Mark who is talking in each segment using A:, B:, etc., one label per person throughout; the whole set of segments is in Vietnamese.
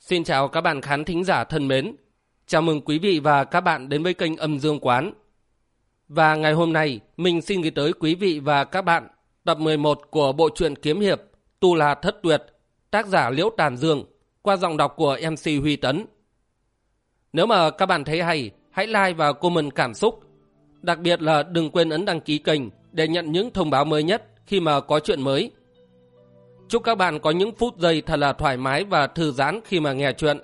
A: Xin chào các bạn khán thính giả thân mến. Chào mừng quý vị và các bạn đến với kênh Âm Dương Quán. Và ngày hôm nay, mình xin gửi tới quý vị và các bạn tập 11 của bộ truyện kiếm hiệp Tu La Thất Tuyệt, tác giả Liễu Tàn Dương, qua giọng đọc của MC Huy Tấn. Nếu mà các bạn thấy hay, hãy like và comment cảm xúc. Đặc biệt là đừng quên ấn đăng ký kênh để nhận những thông báo mới nhất khi mà có chuyện mới. Chúc các bạn có những phút giây thật là thoải mái và thư giãn khi mà nghe chuyện.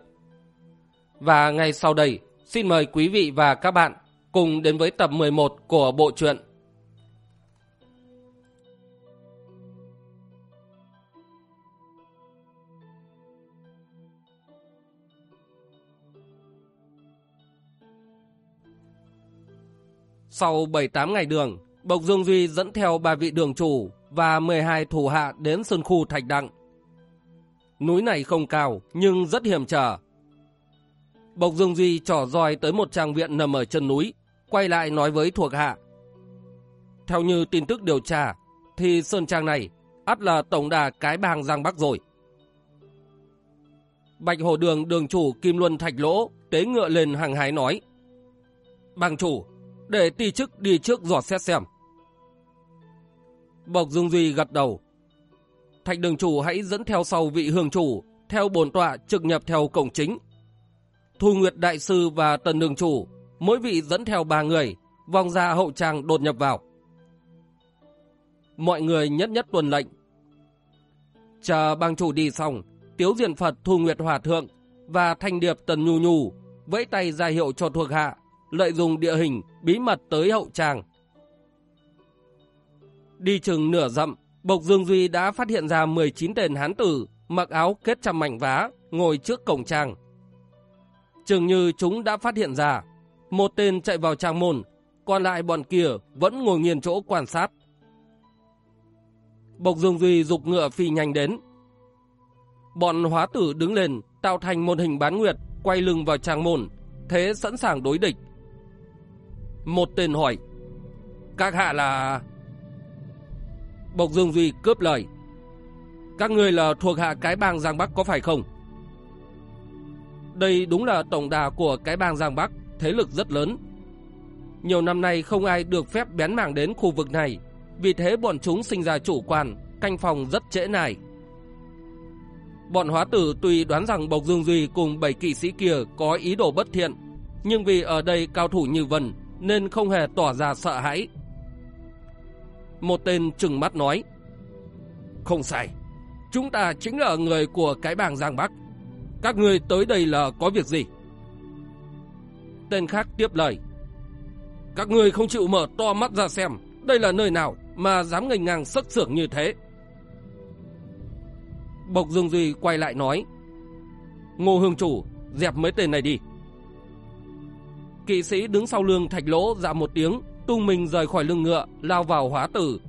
A: Và ngay sau đây, xin mời quý vị và các bạn cùng đến với tập 11 của bộ truyện. Sau 7-8 ngày đường, Bộc Dương Duy dẫn theo ba vị đường chủ và 12 thủ hạ đến sơn khu Thạch Đặng. Núi này không cao nhưng rất hiểm trở. Bộc Dương Duy trỏ roi tới một trang viện nằm ở chân núi, quay lại nói với thuộc hạ. Theo như tin tức điều tra, thì sơn trang này ắt là tổng đà cái bang Giang Bắc rồi. Bạch Hồ Đường đường chủ Kim Luân Thạch Lỗ tế ngựa lên hàng hái nói. Bang chủ, để ti chức đi trước dò xét xem. Bộc Dương Duy gật đầu. Thạch đường chủ hãy dẫn theo sau vị hương chủ, theo bồn tọa trực nhập theo cổng chính. Thu Nguyệt Đại Sư và Tần đường chủ, mỗi vị dẫn theo ba người, vòng ra hậu trang đột nhập vào. Mọi người nhất nhất tuần lệnh. Chờ bang chủ đi xong, Tiếu Diện Phật Thu Nguyệt Hòa Thượng và Thanh Điệp Tần Nhu Nhu vẫy tay ra hiệu cho thuộc hạ, lợi dụng địa hình bí mật tới hậu trang Đi chừng nửa dặm, Bộc Dương Duy đã phát hiện ra 19 tên hán tử mặc áo kết trăm mảnh vá, ngồi trước cổng trang. Chừng như chúng đã phát hiện ra, một tên chạy vào trang môn, còn lại bọn kia vẫn ngồi nghiền chỗ quan sát. Bộc Dương Duy dục ngựa phi nhanh đến. Bọn hóa tử đứng lên, tạo thành một hình bán nguyệt, quay lưng vào trang môn, thế sẵn sàng đối địch. Một tên hỏi, các hạ là... Bộc Dương Duy cướp lời. Các người là thuộc hạ cái bang Giang Bắc có phải không? Đây đúng là tổng đà của cái bang Giang Bắc, thế lực rất lớn. Nhiều năm nay không ai được phép bén mảng đến khu vực này, vì thế bọn chúng sinh ra chủ quan, canh phòng rất trễ nải. Bọn hóa tử tuy đoán rằng Bộc Dương Duy cùng bảy kỵ sĩ kia có ý đồ bất thiện, nhưng vì ở đây cao thủ như Vân nên không hề tỏ ra sợ hãi, một tên trừng mắt nói. Không sai, chúng ta chính là người của cái bang Giang Bắc. Các người tới đây là có việc gì? Tên khác tiếp lời. Các người không chịu mở to mắt ra xem đây là nơi nào mà dám ngành ngang sức sưởng như thế. Bộc Dương Duy quay lại nói. Ngô Hương Chủ, dẹp mấy tên này đi. Kỵ sĩ đứng sau lưng thạch lỗ dạ một tiếng tung mình rời khỏi lưng ngựa, lao vào hóa tử.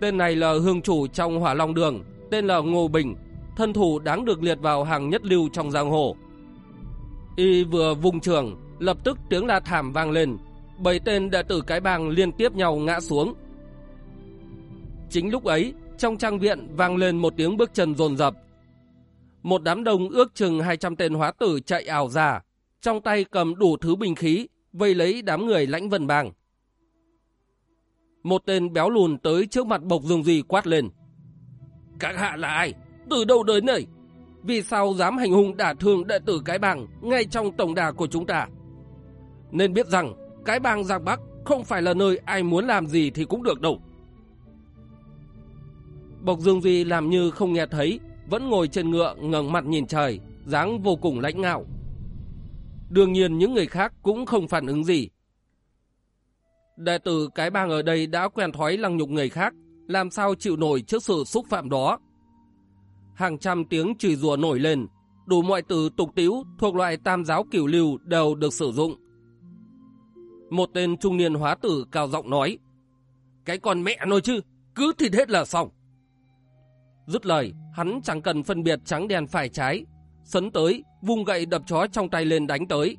A: Tên này là hương chủ trong hỏa long đường, tên là Ngô Bình, thân thủ đáng được liệt vào hàng nhất lưu trong giang hồ. Y vừa vùng trường, lập tức tiếng la thảm vang lên, bảy tên đệ tử cái bang liên tiếp nhau ngã xuống. Chính lúc ấy, trong trang viện vang lên một tiếng bước chân rồn rập. Một đám đông ước chừng 200 tên hóa tử chạy ảo ra, trong tay cầm đủ thứ binh khí, vây lấy đám người lãnh vân bang. Một tên béo lùn tới trước mặt Bộc Dương Duy quát lên. Các hạ là ai? Từ đâu đến nơi? Vì sao dám hành hung đả thương đệ tử cái bang ngay trong tổng đà của chúng ta? Nên biết rằng cái bang Giang Bắc không phải là nơi ai muốn làm gì thì cũng được đâu. Bộc Dương Duy làm như không nghe thấy, vẫn ngồi trên ngựa ngẩng mặt nhìn trời, dáng vô cùng lãnh ngạo. Đương nhiên những người khác cũng không phản ứng gì. Đệ tử cái bang ở đây đã quen thói lăng nhục người khác, làm sao chịu nổi trước sự xúc phạm đó. Hàng trăm tiếng chửi rủa nổi lên, đủ mọi từ tục tiếu thuộc loại tam giáo cửu lưu đều được sử dụng. Một tên trung niên hóa tử cao giọng nói, Cái con mẹ nói chứ, cứ thịt hết là xong. Dứt lời, hắn chẳng cần phân biệt trắng đen phải trái, sấn tới, vung gậy đập chó trong tay lên đánh tới.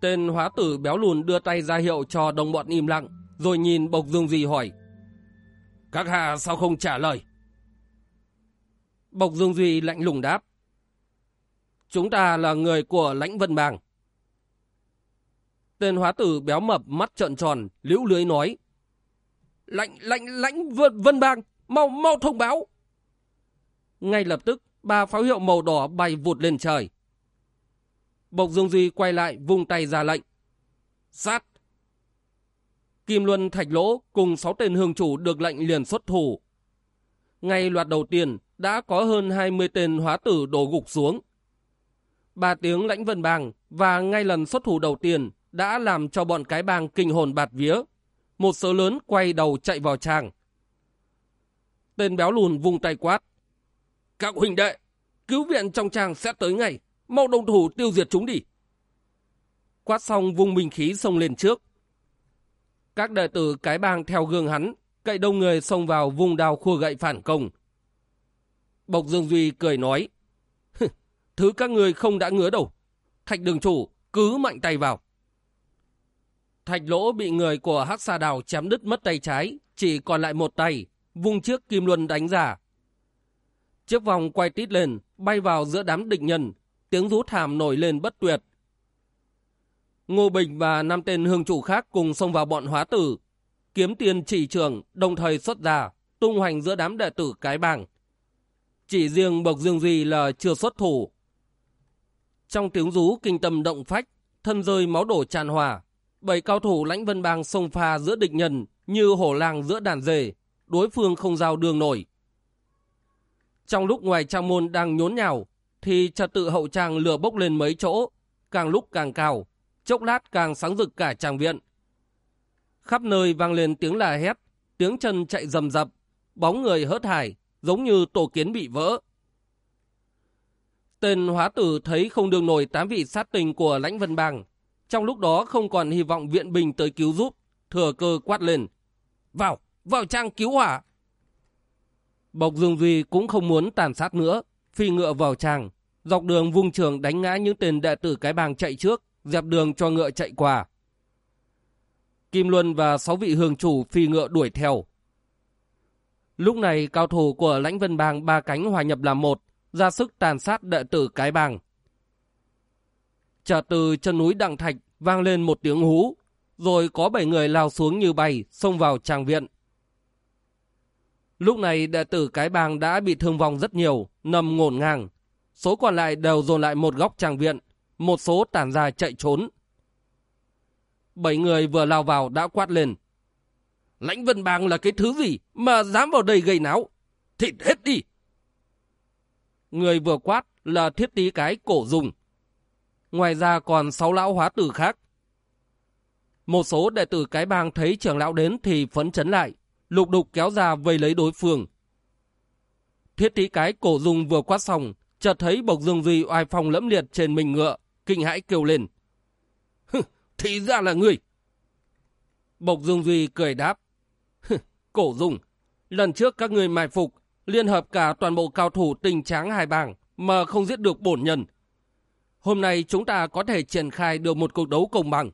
A: Tên hóa tử béo lùn đưa tay ra hiệu cho đồng bọn im lặng, rồi nhìn Bộc Dương Duy hỏi. Các hạ sao không trả lời? Bộc Dương Duy lạnh lùng đáp. Chúng ta là người của lãnh vân bang. Tên hóa tử béo mập mắt trợn tròn, liễu lưới nói. Lãnh, lãnh, lãnh vân, vân bang, mau, mau thông báo. Ngay lập tức, ba pháo hiệu màu đỏ bay vụt lên trời. Bộc Dương Duy quay lại vung tay ra lệnh. Sát! Kim Luân Thạch Lỗ cùng sáu tên hương chủ được lệnh liền xuất thủ. Ngay loạt đầu tiên đã có hơn 20 tên hóa tử đổ gục xuống. Ba tiếng lãnh vân bang và ngay lần xuất thủ đầu tiên đã làm cho bọn cái bang kinh hồn bạt vía. Một số lớn quay đầu chạy vào tràng. Tên béo lùn vung tay quát. Các huynh đệ, cứu viện trong tràng sẽ tới ngay. Mau đồng thủ tiêu diệt chúng đi. Quát xong vùng bình khí xông lên trước. Các đệ tử cái bang theo gương hắn, cậy đông người xông vào vùng đào khua gậy phản công. Bộc Dương Duy cười nói, thứ các người không đã ngứa đâu. Thạch đường chủ, cứ mạnh tay vào. Thạch lỗ bị người của Hắc Sa Đào chém đứt mất tay trái, chỉ còn lại một tay, vung trước kim luân đánh giả Chiếc vòng quay tít lên, bay vào giữa đám địch nhân, tiếng rú thảm nổi lên bất tuyệt. Ngô Bình và năm tên hương chủ khác cùng xông vào bọn hóa tử, kiếm tiền chỉ trường đồng thời xuất ra, tung hoành giữa đám đệ tử cái bảng. Chỉ riêng Bộc Dương Duy là chưa xuất thủ. Trong tiếng rú kinh tâm động phách, thân rơi máu đổ tràn hòa, bảy cao thủ lãnh vân bang xông pha giữa địch nhân như hổ lang giữa đàn dề, đối phương không giao đường nổi. Trong lúc ngoài trang môn đang nhốn nhào, thì trật tự hậu trang lửa bốc lên mấy chỗ, càng lúc càng cao, chốc lát càng sáng rực cả tràng viện. Khắp nơi vang lên tiếng là hét, tiếng chân chạy rầm rập, bóng người hớt hải, giống như tổ kiến bị vỡ. Tên hóa tử thấy không đường nổi tám vị sát tình của lãnh vân bang. Trong lúc đó không còn hy vọng viện bình tới cứu giúp, thừa cơ quát lên. Vào, vào trang cứu hỏa. Bộc Dương Duy cũng không muốn tàn sát nữa, phi ngựa vào tràng, dọc đường vung trường đánh ngã những tên đệ tử cái bang chạy trước, dẹp đường cho ngựa chạy qua. Kim Luân và sáu vị hương chủ phi ngựa đuổi theo. Lúc này cao thủ của lãnh vân bang ba cánh hòa nhập làm một, ra sức tàn sát đệ tử cái bang. Chợt từ chân núi Đặng Thạch vang lên một tiếng hú, rồi có bảy người lao xuống như bay, xông vào tràng viện. Lúc này đệ tử cái bang đã bị thương vong rất nhiều, nằm ngổn ngang. Số còn lại đều dồn lại một góc tràng viện, một số tản ra chạy trốn. Bảy người vừa lao vào đã quát lên. Lãnh vân bang là cái thứ gì mà dám vào đây gây náo? Thịt hết đi! Người vừa quát là thiết tí cái cổ dùng. Ngoài ra còn sáu lão hóa tử khác. Một số đệ tử cái bang thấy trưởng lão đến thì phấn chấn lại, lục đục kéo ra vây lấy đối phương. Thiết tí cái cổ dung vừa quát xong, chợt thấy bộc dương duy oai phong lẫm liệt trên mình ngựa, kinh hãi kêu lên. Thì ra là người. Bộc dương duy cười đáp. Cổ dung, lần trước các người mai phục, liên hợp cả toàn bộ cao thủ tình tráng hai bang mà không giết được bổn nhân. Hôm nay chúng ta có thể triển khai được một cuộc đấu công bằng.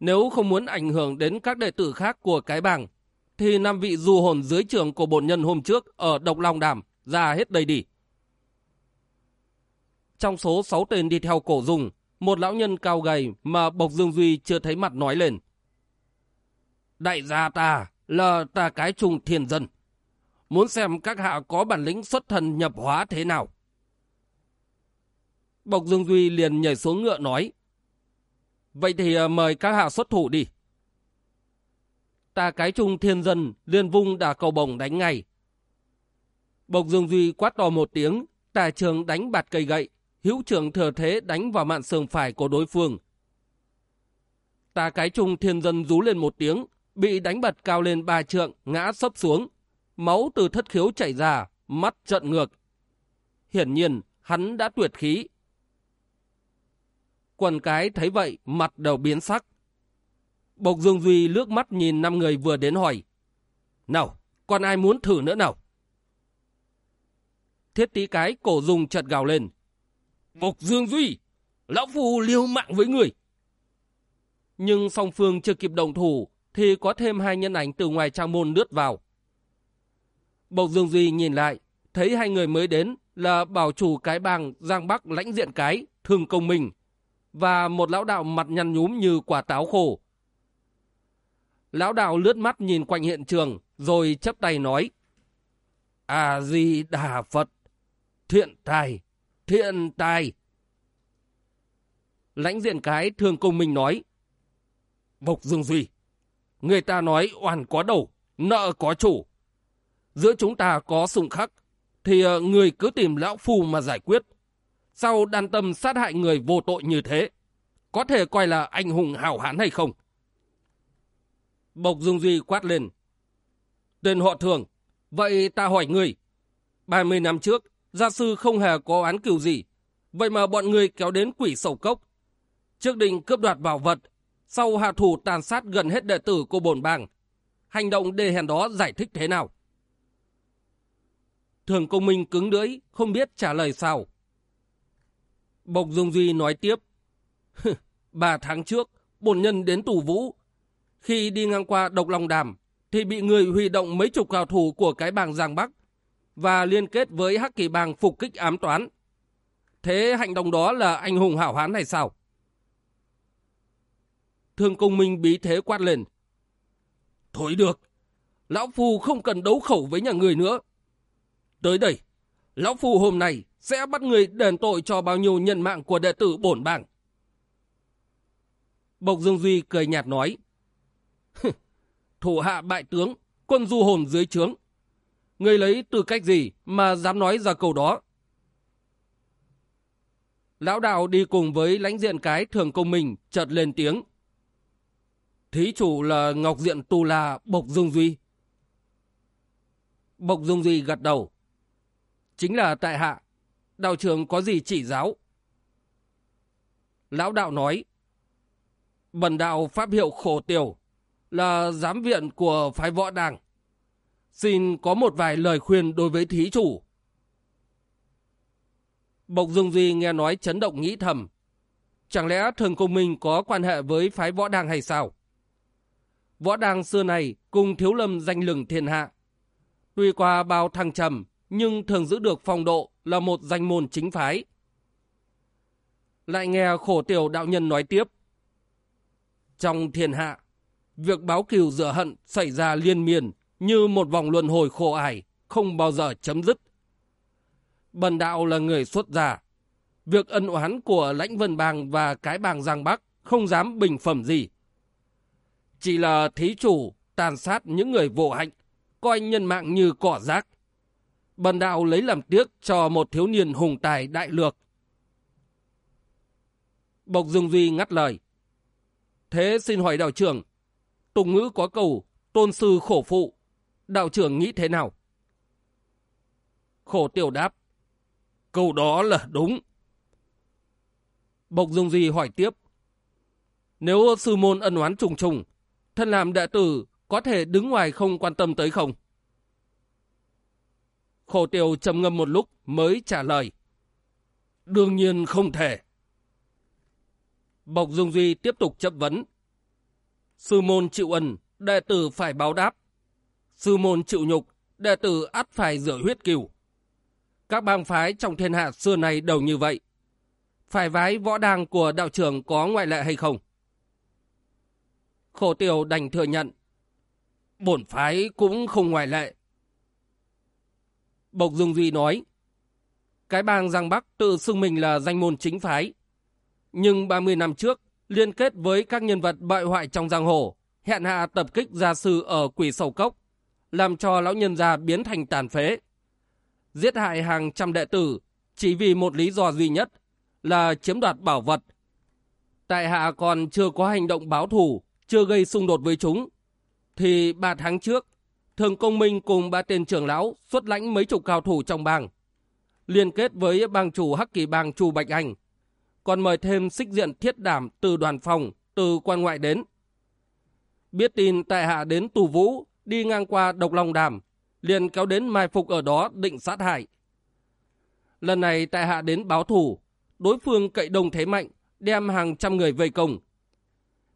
A: Nếu không muốn ảnh hưởng đến các đệ tử khác của cái bang, thì năm vị du hồn dưới trường của bổn nhân hôm trước ở Độc Long Đàm ra hết đây đi. Trong số 6 tên đi theo cổ dùng, một lão nhân cao gầy mà Bộc Dương Duy chưa thấy mặt nói lên. Đại gia ta là ta cái trùng thiền dân. Muốn xem các hạ có bản lĩnh xuất thần nhập hóa thế nào. Bộc Dương Duy liền nhảy xuống ngựa nói. Vậy thì ờ, mời các hạ xuất thủ đi. Ta cái trung thiên dân liên vung đà cầu bồng đánh ngay. Bộc Dương Duy quát to một tiếng, tà trường đánh bạt cây gậy, hữu trưởng thừa thế đánh vào mạng sườn phải của đối phương. Ta cái trung thiên dân rú lên một tiếng, bị đánh bật cao lên ba trượng, ngã sấp xuống. Máu từ thất khiếu chảy ra, mắt trận ngược. Hiển nhiên, hắn đã tuyệt khí. Quần cái thấy vậy, mặt đều biến sắc. Bộc Dương Duy lướt mắt nhìn năm người vừa đến hỏi. Nào, còn ai muốn thử nữa nào? Thiết tí cái cổ dùng chật gào lên. Bộc Dương Duy, lão phu liêu mạng với người. Nhưng song phương chưa kịp đồng thủ, thì có thêm hai nhân ảnh từ ngoài trang môn lướt vào. Bộc Dương Duy nhìn lại, thấy hai người mới đến là bảo chủ cái bang Giang Bắc lãnh diện cái, thường công minh, và một lão đạo mặt nhăn nhúm như quả táo khổ. Lão đạo lướt mắt nhìn quanh hiện trường, rồi chấp tay nói. A-di-đà Phật, thiện tài, thiện tài. Lãnh diện cái thường công minh nói. Bộc Dương Duy, người ta nói oan có đầu, nợ có chủ. Giữa chúng ta có xung khắc, thì ờ, người cứ tìm lão phù mà giải quyết. Sao đan tâm sát hại người vô tội như thế? Có thể coi là anh hùng hảo hán hay không? Bộc dung Duy quát lên. Tên họ thường, vậy ta hỏi người. 30 năm trước, gia sư không hề có án cừu gì. Vậy mà bọn người kéo đến quỷ sầu cốc. Trước định cướp đoạt bảo vật, sau hạ thủ tàn sát gần hết đệ tử của bổn bang. Hành động đề hèn đó giải thích thế nào? Thường công minh cứng lưỡi, không biết trả lời sao. Bộc Dung Duy nói tiếp. Ba tháng trước, bổn nhân đến tù vũ. Khi đi ngang qua độc lòng đàm, thì bị người huy động mấy chục cao thủ của cái bang Giang Bắc và liên kết với hắc kỳ bang phục kích ám toán. Thế hành động đó là anh hùng hảo hán hay sao? Thương công minh bí thế quát lên. Thôi được, lão phu không cần đấu khẩu với nhà người nữa. Tới đây, lão phu hôm nay sẽ bắt người đền tội cho bao nhiêu nhân mạng của đệ tử bổn bảng. Bộc Dương Duy cười nhạt nói. Thủ hạ bại tướng, quân du hồn dưới trướng. Người lấy tư cách gì mà dám nói ra câu đó? Lão đạo đi cùng với lãnh diện cái thường công mình chợt lên tiếng. Thí chủ là Ngọc Diện Tù La Bộc Dương Duy. Bộc Dương Duy gật đầu. Chính là tại hạ. Đạo trưởng có gì chỉ giáo? Lão đạo nói. Bần đạo pháp hiệu khổ tiểu là giám viện của phái võ đảng. Xin có một vài lời khuyên đối với thí chủ. Bộc Dương Duy nghe nói chấn động nghĩ thầm. Chẳng lẽ thường công minh có quan hệ với phái võ đàng hay sao? Võ đàng xưa này cùng thiếu lâm danh lừng thiên hạ. Tuy qua bao thăng trầm, nhưng thường giữ được phong độ là một danh môn chính phái. Lại nghe khổ tiểu đạo nhân nói tiếp. Trong thiên hạ, việc báo cừu rửa hận xảy ra liên miên như một vòng luân hồi khổ ải, không bao giờ chấm dứt. Bần đạo là người xuất gia. Việc ân oán của lãnh vân bang và cái bang Giang Bắc không dám bình phẩm gì. Chỉ là thí chủ tàn sát những người vô hạnh, coi nhân mạng như cỏ rác. Bần đạo lấy làm tiếc cho một thiếu niên hùng tài đại lược. Bộc Dương Duy ngắt lời. Thế xin hỏi đạo trưởng, Tùng ngữ có cầu tôn sư khổ phụ, đạo trưởng nghĩ thế nào? Khổ tiểu đáp. Câu đó là đúng. Bộc Dung Duy hỏi tiếp. Nếu sư môn ân oán trùng trùng, thân làm đệ tử có thể đứng ngoài không quan tâm tới không? Khổ tiểu trầm ngâm một lúc mới trả lời. Đương nhiên không thể. Bộc Dung Duy tiếp tục chấp vấn. Sư môn chịu ân, đệ tử phải báo đáp. Sư môn chịu nhục, đệ tử ắt phải rửa huyết cừu. Các bang phái trong thiên hạ xưa này đều như vậy. Phải vái võ đàng của đạo trưởng có ngoại lệ hay không? Khổ tiểu đành thừa nhận. Bổn phái cũng không ngoại lệ. Bộc Dung Duy nói, cái bang Giang Bắc tự xưng mình là danh môn chính phái. Nhưng 30 năm trước, liên kết với các nhân vật bại hoại trong giang hồ, hẹn hạ tập kích gia sư ở quỷ sầu cốc, làm cho lão nhân gia biến thành tàn phế. Giết hại hàng trăm đệ tử chỉ vì một lý do duy nhất là chiếm đoạt bảo vật. Tại hạ còn chưa có hành động báo thù, chưa gây xung đột với chúng. Thì ba tháng trước, Thường Công Minh cùng ba tên trưởng lão xuất lãnh mấy chục cao thủ trong bang. Liên kết với bang chủ Hắc Kỳ bang Chu Bạch Anh. Còn mời thêm xích diện thiết đảm từ đoàn phòng, từ quan ngoại đến. Biết tin tại hạ đến tù vũ, đi ngang qua độc long đàm, liền kéo đến mai phục ở đó định sát hại. Lần này tại hạ đến báo thủ, đối phương cậy đồng thế mạnh, đem hàng trăm người vây công.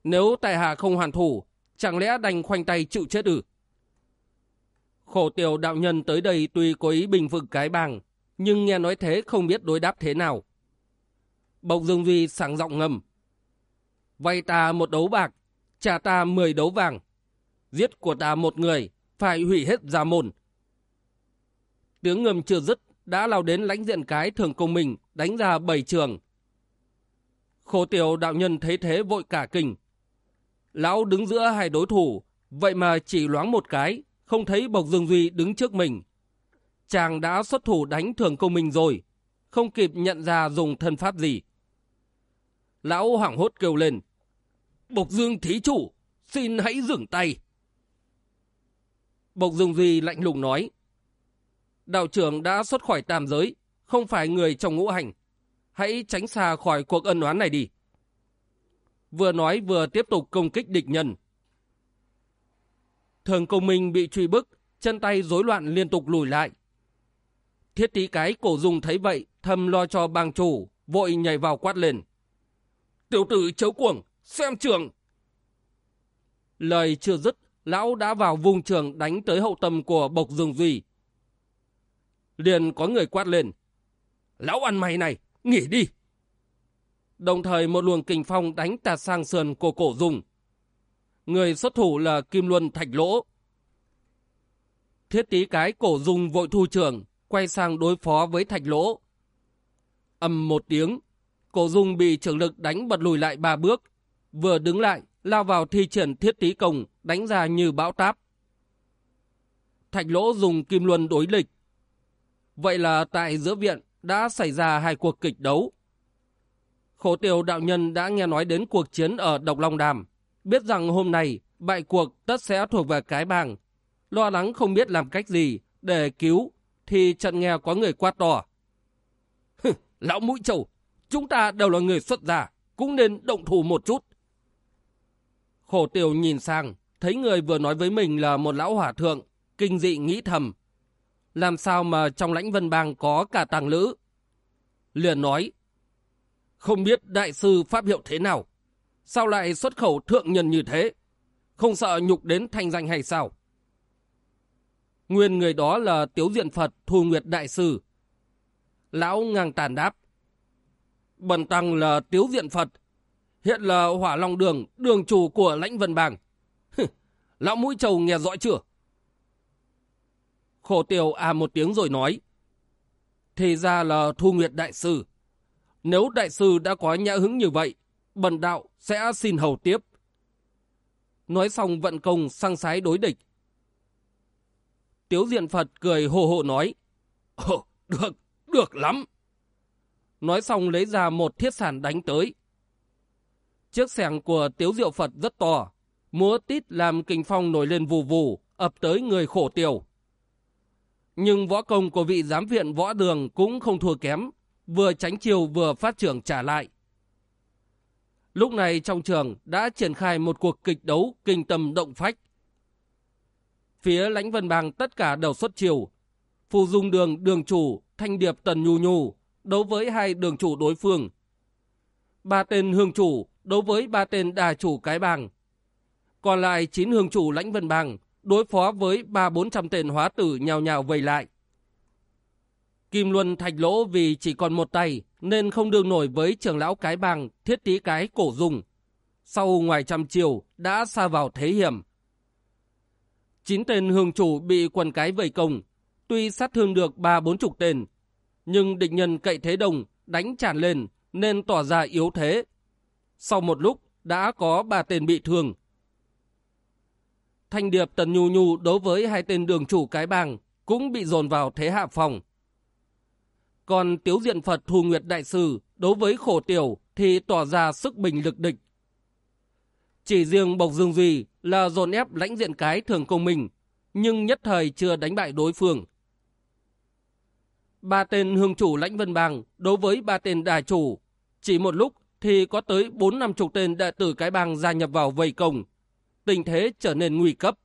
A: Nếu tại hạ không hoàn thủ, chẳng lẽ đành khoanh tay chịu chết ư? Khổ tiểu đạo nhân tới đây tuy có ý bình vực cái bàng, nhưng nghe nói thế không biết đối đáp thế nào. Bỗng Dương Duy sáng giọng ngầm. Vay ta một đấu bạc, trả ta mười đấu vàng. Giết của ta một người, phải hủy hết gia môn. Tiếng ngầm chưa dứt, đã lao đến lãnh diện cái thường công mình, đánh ra bảy trường. Khổ tiểu đạo nhân thấy thế vội cả kinh. Lão đứng giữa hai đối thủ, vậy mà chỉ loáng một cái, không thấy Bộc Dương Duy đứng trước mình. Chàng đã xuất thủ đánh thường công mình rồi, không kịp nhận ra dùng thân pháp gì. Lão hoảng hốt kêu lên. Bộc Dương thí chủ, xin hãy dừng tay. Bộc Dương Duy lạnh lùng nói. Đạo trưởng đã xuất khỏi tam giới, không phải người trong ngũ hành. Hãy tránh xa khỏi cuộc ân oán này đi. Vừa nói vừa tiếp tục công kích địch nhân. Thường công minh bị truy bức, chân tay rối loạn liên tục lùi lại. Thiết tí cái cổ dùng thấy vậy, thầm lo cho bang chủ, vội nhảy vào quát lên. Tiểu tử chấu cuồng, xem trường. Lời chưa dứt, lão đã vào vùng trường đánh tới hậu tâm của Bộc Dương Duy. Liền có người quát lên. Lão ăn mày này, nghỉ đi. Đồng thời một luồng kình phong đánh tạt sang sườn của cổ dùng. Người xuất thủ là Kim Luân Thạch Lỗ. Thiết tí cái cổ dùng vội thu trường, quay sang đối phó với Thạch Lỗ. Âm một tiếng, cổ Dung bị trưởng lực đánh bật lùi lại ba bước. Vừa đứng lại, lao vào thi triển thiết tí công, đánh ra như bão táp. Thạch Lỗ dùng Kim Luân đối lịch. Vậy là tại giữa viện đã xảy ra hai cuộc kịch đấu. Khổ tiểu đạo nhân đã nghe nói đến cuộc chiến ở Độc Long Đàm, biết rằng hôm nay bại cuộc tất sẽ thuộc về cái bàng. Lo lắng không biết làm cách gì để cứu, thì trận nghe có người quát to. Lão mũi trầu, chúng ta đều là người xuất gia, cũng nên động thủ một chút. Khổ tiểu nhìn sang, thấy người vừa nói với mình là một lão hỏa thượng, kinh dị nghĩ thầm. Làm sao mà trong lãnh vân bang có cả tàng lữ? Liền nói, không biết đại sư pháp hiệu thế nào? Sao lại xuất khẩu thượng nhân như thế? Không sợ nhục đến thanh danh hay sao? Nguyên người đó là Tiếu Diện Phật Thu Nguyệt Đại Sư. Lão ngang tàn đáp. Bần tăng là Tiếu Diện Phật. Hiện là hỏa long đường, đường chủ của lãnh vân bang. Lão mũi trầu nghe rõ chưa? Khổ tiểu à một tiếng rồi nói. Thì ra là Thu Nguyệt Đại Sư. Nếu Đại Sư đã có nhã hứng như vậy, bần đạo sẽ xin hầu tiếp. Nói xong vận công sang sái đối địch. Tiếu diện Phật cười hồ hộ nói. Ồ, được, được lắm. Nói xong lấy ra một thiết sản đánh tới. Chiếc sẻng của Tiếu Diệu Phật rất to, múa tít làm kinh phong nổi lên vù vù, ập tới người khổ tiểu. Nhưng võ công của vị giám viện võ đường cũng không thua kém, vừa tránh chiều vừa phát trưởng trả lại. Lúc này trong trường đã triển khai một cuộc kịch đấu kinh tâm động phách. Phía lãnh vân bang tất cả đều xuất chiều. Phù dung đường đường chủ, thanh điệp tần nhu nhu, đấu với hai đường chủ đối phương. Ba tên hương chủ đấu với ba tên đà chủ cái bang. Còn lại chín hương chủ lãnh vân bang đối phó với ba bốn trăm tên hóa tử nhào nhào vây lại. Kim Luân thạch lỗ vì chỉ còn một tay nên không đương nổi với trưởng lão cái bang thiết tí cái cổ dùng. Sau ngoài trăm chiều đã xa vào thế hiểm. Chín tên hương chủ bị quần cái vây công, tuy sát thương được ba bốn chục tên, nhưng địch nhân cậy thế đồng đánh tràn lên nên tỏ ra yếu thế. Sau một lúc đã có ba tên bị thương. Thanh điệp Tần Nhu Nhu đối với hai tên đường chủ cái bang cũng bị dồn vào thế hạ phòng. Còn Tiếu Diện Phật Thù Nguyệt Đại Sư đối với khổ tiểu thì tỏ ra sức bình lực địch. Chỉ riêng Bộc Dương Duy là dồn ép lãnh diện cái thường công mình, nhưng nhất thời chưa đánh bại đối phương. Ba tên hương chủ lãnh vân bang đối với ba tên đà chủ, chỉ một lúc thì có tới bốn năm chục tên đệ tử cái bang gia nhập vào vây công. Tình thế trở nên nguy cấp.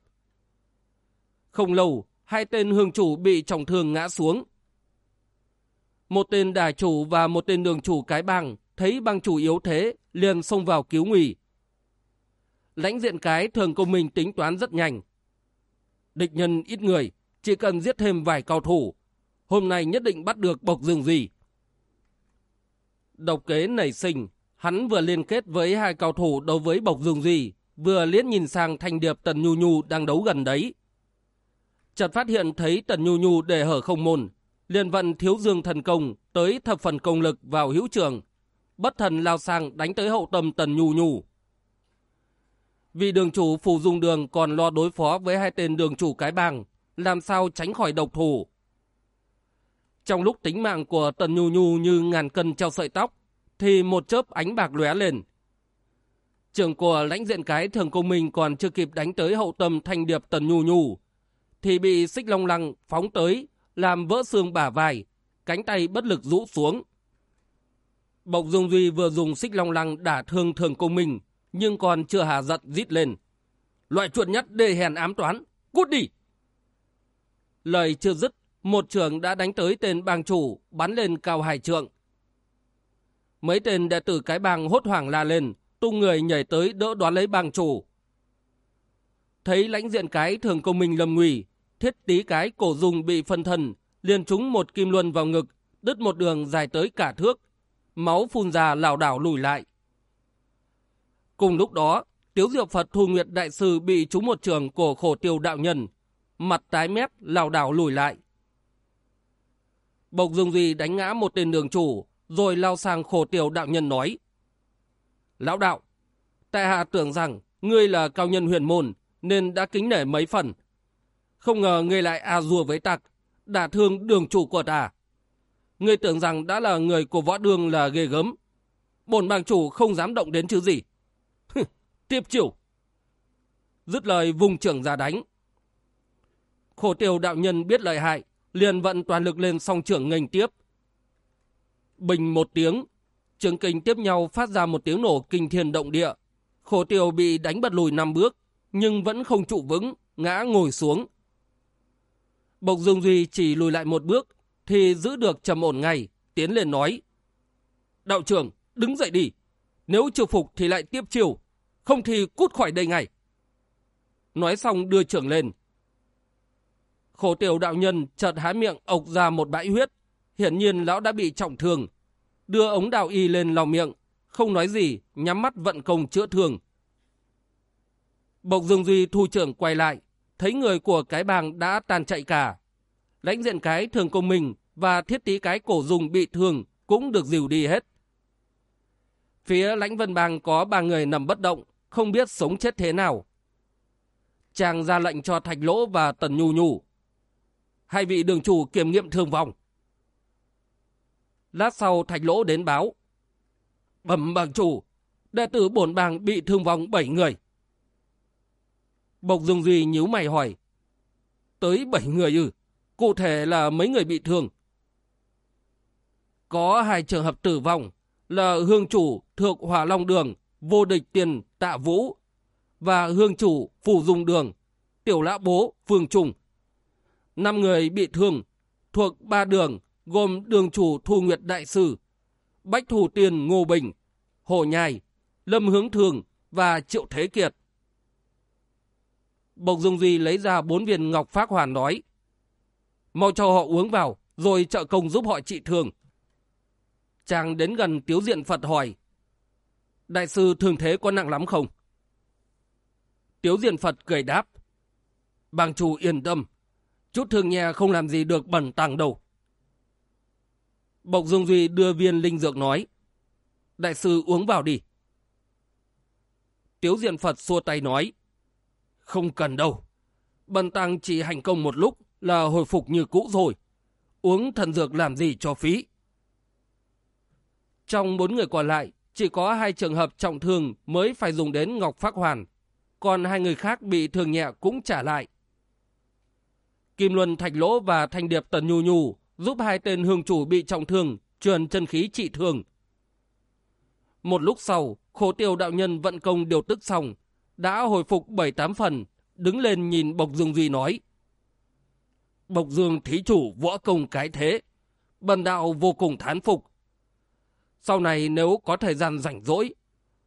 A: Không lâu, hai tên hương chủ bị trọng thương ngã xuống. Một tên đà chủ và một tên đường chủ cái bang thấy bang chủ yếu thế, liền xông vào cứu nguy. Lãnh diện cái thường công mình tính toán rất nhanh. Địch nhân ít người, chỉ cần giết thêm vài cao thủ. Hôm nay nhất định bắt được Bộc Dương gì. Độc kế nảy sinh, hắn vừa liên kết với hai cao thủ đấu với Bộc Dương gì, vừa liếc nhìn sang thanh điệp Tần Nhu Nhu đang đấu gần đấy. Chợt phát hiện thấy Tần Nhu Nhu để hở không môn, liền vận thiếu dương thần công tới thập phần công lực vào hữu trường, bất thần lao sang đánh tới hậu tâm Tần Nhu Nhu. Vì đường chủ phù dung đường còn lo đối phó với hai tên đường chủ cái bang, làm sao tránh khỏi độc thủ. Trong lúc tính mạng của Tần Nhu Nhu như ngàn cân treo sợi tóc, thì một chớp ánh bạc lóe lên. Trường của lãnh diện cái thường công minh còn chưa kịp đánh tới hậu tâm thanh điệp Tần Nhu Nhu, thì bị xích long lăng phóng tới, làm vỡ xương bả vai, cánh tay bất lực rũ xuống. Bộc Dung Duy vừa dùng xích long lăng đả thương thường công minh, nhưng còn chưa hà giận rít lên. Loại chuột nhất đề hèn ám toán, cút đi! Lời chưa dứt, một trường đã đánh tới tên bang chủ, bắn lên cao hải trượng. Mấy tên đệ tử cái bang hốt hoảng la lên, tung người nhảy tới đỡ đoán lấy bang chủ. Thấy lãnh diện cái thường công minh lầm nguy, thiết tí cái cổ dùng bị phân thần liền trúng một kim luân vào ngực, đứt một đường dài tới cả thước. Máu phun ra lảo đảo lùi lại. Cùng lúc đó, Tiếu Diệu Phật Thu Nguyệt Đại Sư bị trúng một trường cổ khổ tiêu đạo nhân, mặt tái mét, lảo đảo lùi lại. Bộc Dương Duy đánh ngã một tên đường chủ, rồi lao sang khổ tiểu đạo nhân nói. Lão đạo, tại hạ tưởng rằng ngươi là cao nhân huyền môn, nên đã kính nể mấy phần. Không ngờ ngươi lại a rùa với tặc, đả thương đường chủ của ta. Ngươi tưởng rằng đã là người của võ đường là ghê gớm. Bổn bang chủ không dám động đến chứ gì. Tiếp chịu Dứt lời vùng trưởng ra đánh. Khổ tiểu đạo nhân biết lợi hại, liền vận toàn lực lên song trưởng nghênh tiếp. Bình một tiếng, trường kinh tiếp nhau phát ra một tiếng nổ kinh thiên động địa. Khổ tiêu bị đánh bật lùi năm bước, nhưng vẫn không trụ vững, ngã ngồi xuống. Bộc Dương Duy chỉ lùi lại một bước, thì giữ được trầm ổn ngay, tiến lên nói. Đạo trưởng, đứng dậy đi. Nếu chưa phục thì lại tiếp chiều, không thì cút khỏi đây ngay. Nói xong đưa trưởng lên. Khổ tiểu đạo nhân chợt há miệng ộc ra một bãi huyết. Hiển nhiên lão đã bị trọng thương. Đưa ống đào y lên lòng miệng, không nói gì, nhắm mắt vận công chữa thương. Bộc Dương Duy thu trưởng quay lại, thấy người của cái bang đã tan chạy cả. Lãnh diện cái thường công mình và thiết tí cái cổ dùng bị thương cũng được dìu đi hết. Phía lãnh vân bang có ba người nằm bất động, không biết sống chết thế nào. Chàng ra lệnh cho Thạch Lỗ và Tần Nhu Nhu. Hai vị đường chủ kiểm nghiệm thương vong. Lát sau Thạch Lỗ đến báo. Bẩm bang chủ, đệ tử bổn bang bị thương vong 7 người. Bộc Dương Duy nhíu mày hỏi. Tới 7 người ư? Cụ thể là mấy người bị thương? Có hai trường hợp tử vong là hương chủ thượng Hỏa Long Đường, vô địch tiền tạ vũ và hương chủ phủ dung đường, tiểu lã bố phương trùng. Năm người bị thương thuộc ba đường gồm đường chủ Thu Nguyệt Đại Sư, Bách Thủ Tiền Ngô Bình, Hồ Nhai, Lâm Hướng Thường và Triệu Thế Kiệt. Bộc Dung Duy lấy ra bốn viên ngọc phác hoàn nói. Mau cho họ uống vào, rồi trợ công giúp họ trị thương. Chàng đến gần tiếu diện Phật hỏi. Đại sư thường thế có nặng lắm không? Tiếu diện Phật cười đáp. Bàng chủ yên tâm. Chút thương nhẹ không làm gì được bẩn tàng đầu Bộc Dương Duy đưa viên linh dược nói. Đại sư uống vào đi. Tiếu diện Phật xua tay nói. Không cần đâu. Bần tăng chỉ hành công một lúc là hồi phục như cũ rồi. Uống thần dược làm gì cho phí. Trong bốn người còn lại, chỉ có hai trường hợp trọng thương mới phải dùng đến Ngọc Phác Hoàn. Còn hai người khác bị thương nhẹ cũng trả lại. Kim Luân Thạch Lỗ và Thanh Điệp Tần Nhu Nhu giúp hai tên hương chủ bị trọng thương, truyền chân khí trị thương. Một lúc sau, khổ tiêu đạo nhân vận công điều tức xong, đã hồi phục 7-8 phần, đứng lên nhìn Bộc Dương Duy nói. Bộc Dương thí chủ võ công cái thế, bần đạo vô cùng thán phục. Sau này nếu có thời gian rảnh rỗi,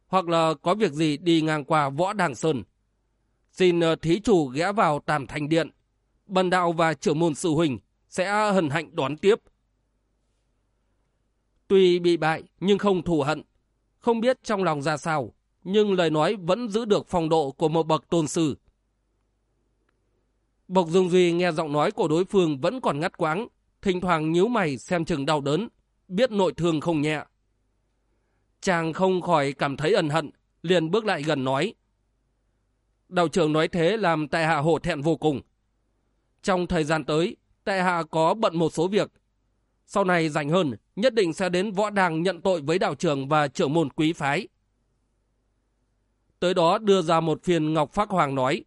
A: hoặc là có việc gì đi ngang qua võ đàng sơn, xin ờ, thí chủ ghé vào Tam Thành Điện, bần đạo và trưởng môn sư huynh sẽ hân hạnh đón tiếp. Tuy bị bại nhưng không thù hận, không biết trong lòng ra sao, nhưng lời nói vẫn giữ được phong độ của một bậc tôn sư. Bộc Dương Duy nghe giọng nói của đối phương vẫn còn ngắt quáng, thỉnh thoảng nhíu mày xem chừng đau đớn, biết nội thương không nhẹ. Chàng không khỏi cảm thấy ẩn hận, liền bước lại gần nói. Đạo trưởng nói thế làm tại hạ hổ thẹn vô cùng. Trong thời gian tới, tại hạ có bận một số việc. Sau này rảnh hơn, nhất định sẽ đến võ đàng nhận tội với đạo trưởng và trưởng môn quý phái. Tới đó đưa ra một phiên Ngọc Phác Hoàng nói.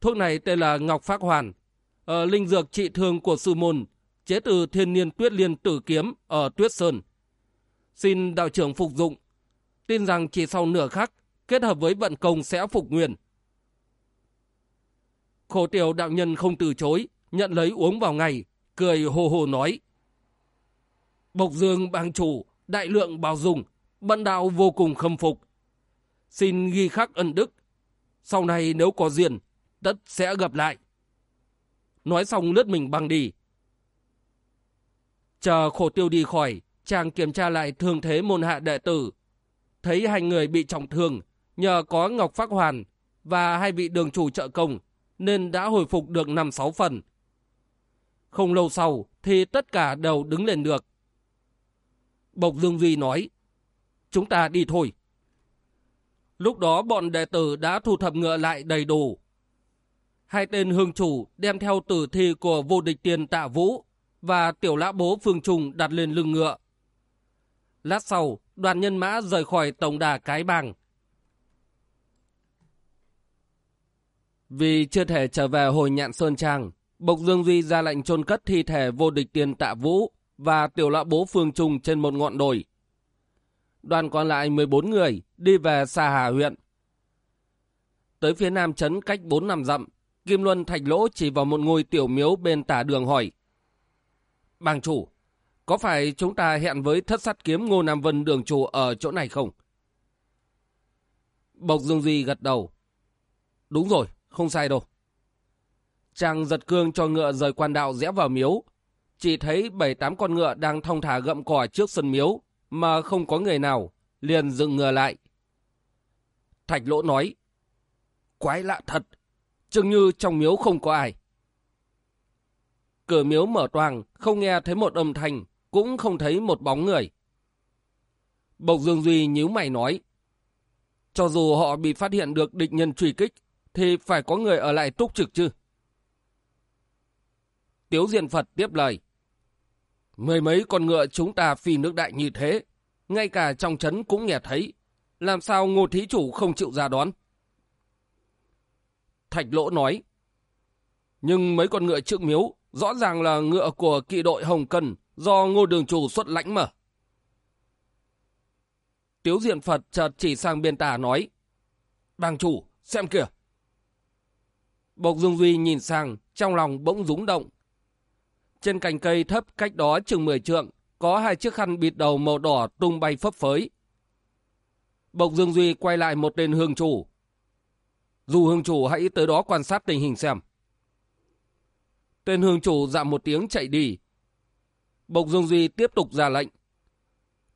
A: Thuốc này tên là Ngọc Phác Hoàn, ở linh dược trị thương của sư môn, chế từ thiên niên tuyết liên tử kiếm ở Tuyết Sơn. Xin đạo trưởng phục dụng, tin rằng chỉ sau nửa khắc, kết hợp với vận công sẽ phục nguyên. Khổ tiểu đạo nhân không từ chối, nhận lấy uống vào ngày, cười hồ hồ nói. Bộc dương bang chủ, đại lượng bảo dùng, bận đạo vô cùng khâm phục. Xin ghi khắc ân đức. Sau này nếu có duyên, tất sẽ gặp lại. Nói xong lướt mình băng đi. Chờ khổ tiêu đi khỏi, chàng kiểm tra lại thương thế môn hạ đệ tử. Thấy hai người bị trọng thương, nhờ có Ngọc Phác Hoàn và hai vị đường chủ trợ công, nên đã hồi phục được 5-6 phần. Không lâu sau thì tất cả đều đứng lên được. Bộc Dương Duy nói, chúng ta đi thôi. Lúc đó bọn đệ tử đã thu thập ngựa lại đầy đủ. Hai tên hương chủ đem theo tử thi của vô địch tiền tạ vũ và tiểu lã bố phương trùng đặt lên lưng ngựa. Lát sau, đoàn nhân mã rời khỏi tổng đà cái bàng. Vì chưa thể trở về hồi nhạn Sơn Trang, Bộc Dương Duy ra lệnh chôn cất thi thể vô địch tiền tạ vũ và tiểu lão bố phương trung trên một ngọn đồi. Đoàn còn lại 14 người đi về Sa Hà huyện. Tới phía nam trấn cách 4 năm dặm, Kim Luân Thạch Lỗ chỉ vào một ngôi tiểu miếu bên tả đường hỏi. Bàng chủ, có phải chúng ta hẹn với thất sát kiếm Ngô Nam Vân đường chủ ở chỗ này không? Bộc Dương Duy gật đầu. Đúng rồi, không sai đâu. Chàng giật cương cho ngựa rời quan đạo rẽ vào miếu. Chỉ thấy bảy tám con ngựa đang thong thả gậm cỏ trước sân miếu, mà không có người nào, liền dừng ngựa lại. Thạch lỗ nói, quái lạ thật, chừng như trong miếu không có ai. Cửa miếu mở toang, không nghe thấy một âm thanh, cũng không thấy một bóng người. Bộc Dương Duy nhíu mày nói, cho dù họ bị phát hiện được địch nhân truy kích, thì phải có người ở lại túc trực chứ. Tiếu Diện Phật tiếp lời. Mười mấy con ngựa chúng ta phi nước đại như thế, ngay cả trong trấn cũng nghe thấy. Làm sao ngô thí chủ không chịu ra đón? Thạch lỗ nói. Nhưng mấy con ngựa trượng miếu, rõ ràng là ngựa của kỵ đội Hồng Cần do ngô đường chủ xuất lãnh mở. Tiếu Diện Phật chợt chỉ sang biên tà nói. Bàng chủ, xem kìa. Bộc Dương Duy nhìn sang, trong lòng bỗng rúng động. Trên cành cây thấp cách đó chừng 10 trượng, có hai chiếc khăn bịt đầu màu đỏ tung bay phấp phới. Bộc Dương Duy quay lại một tên hương chủ. Dù hương chủ hãy tới đó quan sát tình hình xem. Tên hương chủ dạm một tiếng chạy đi. Bộc Dương Duy tiếp tục ra lệnh.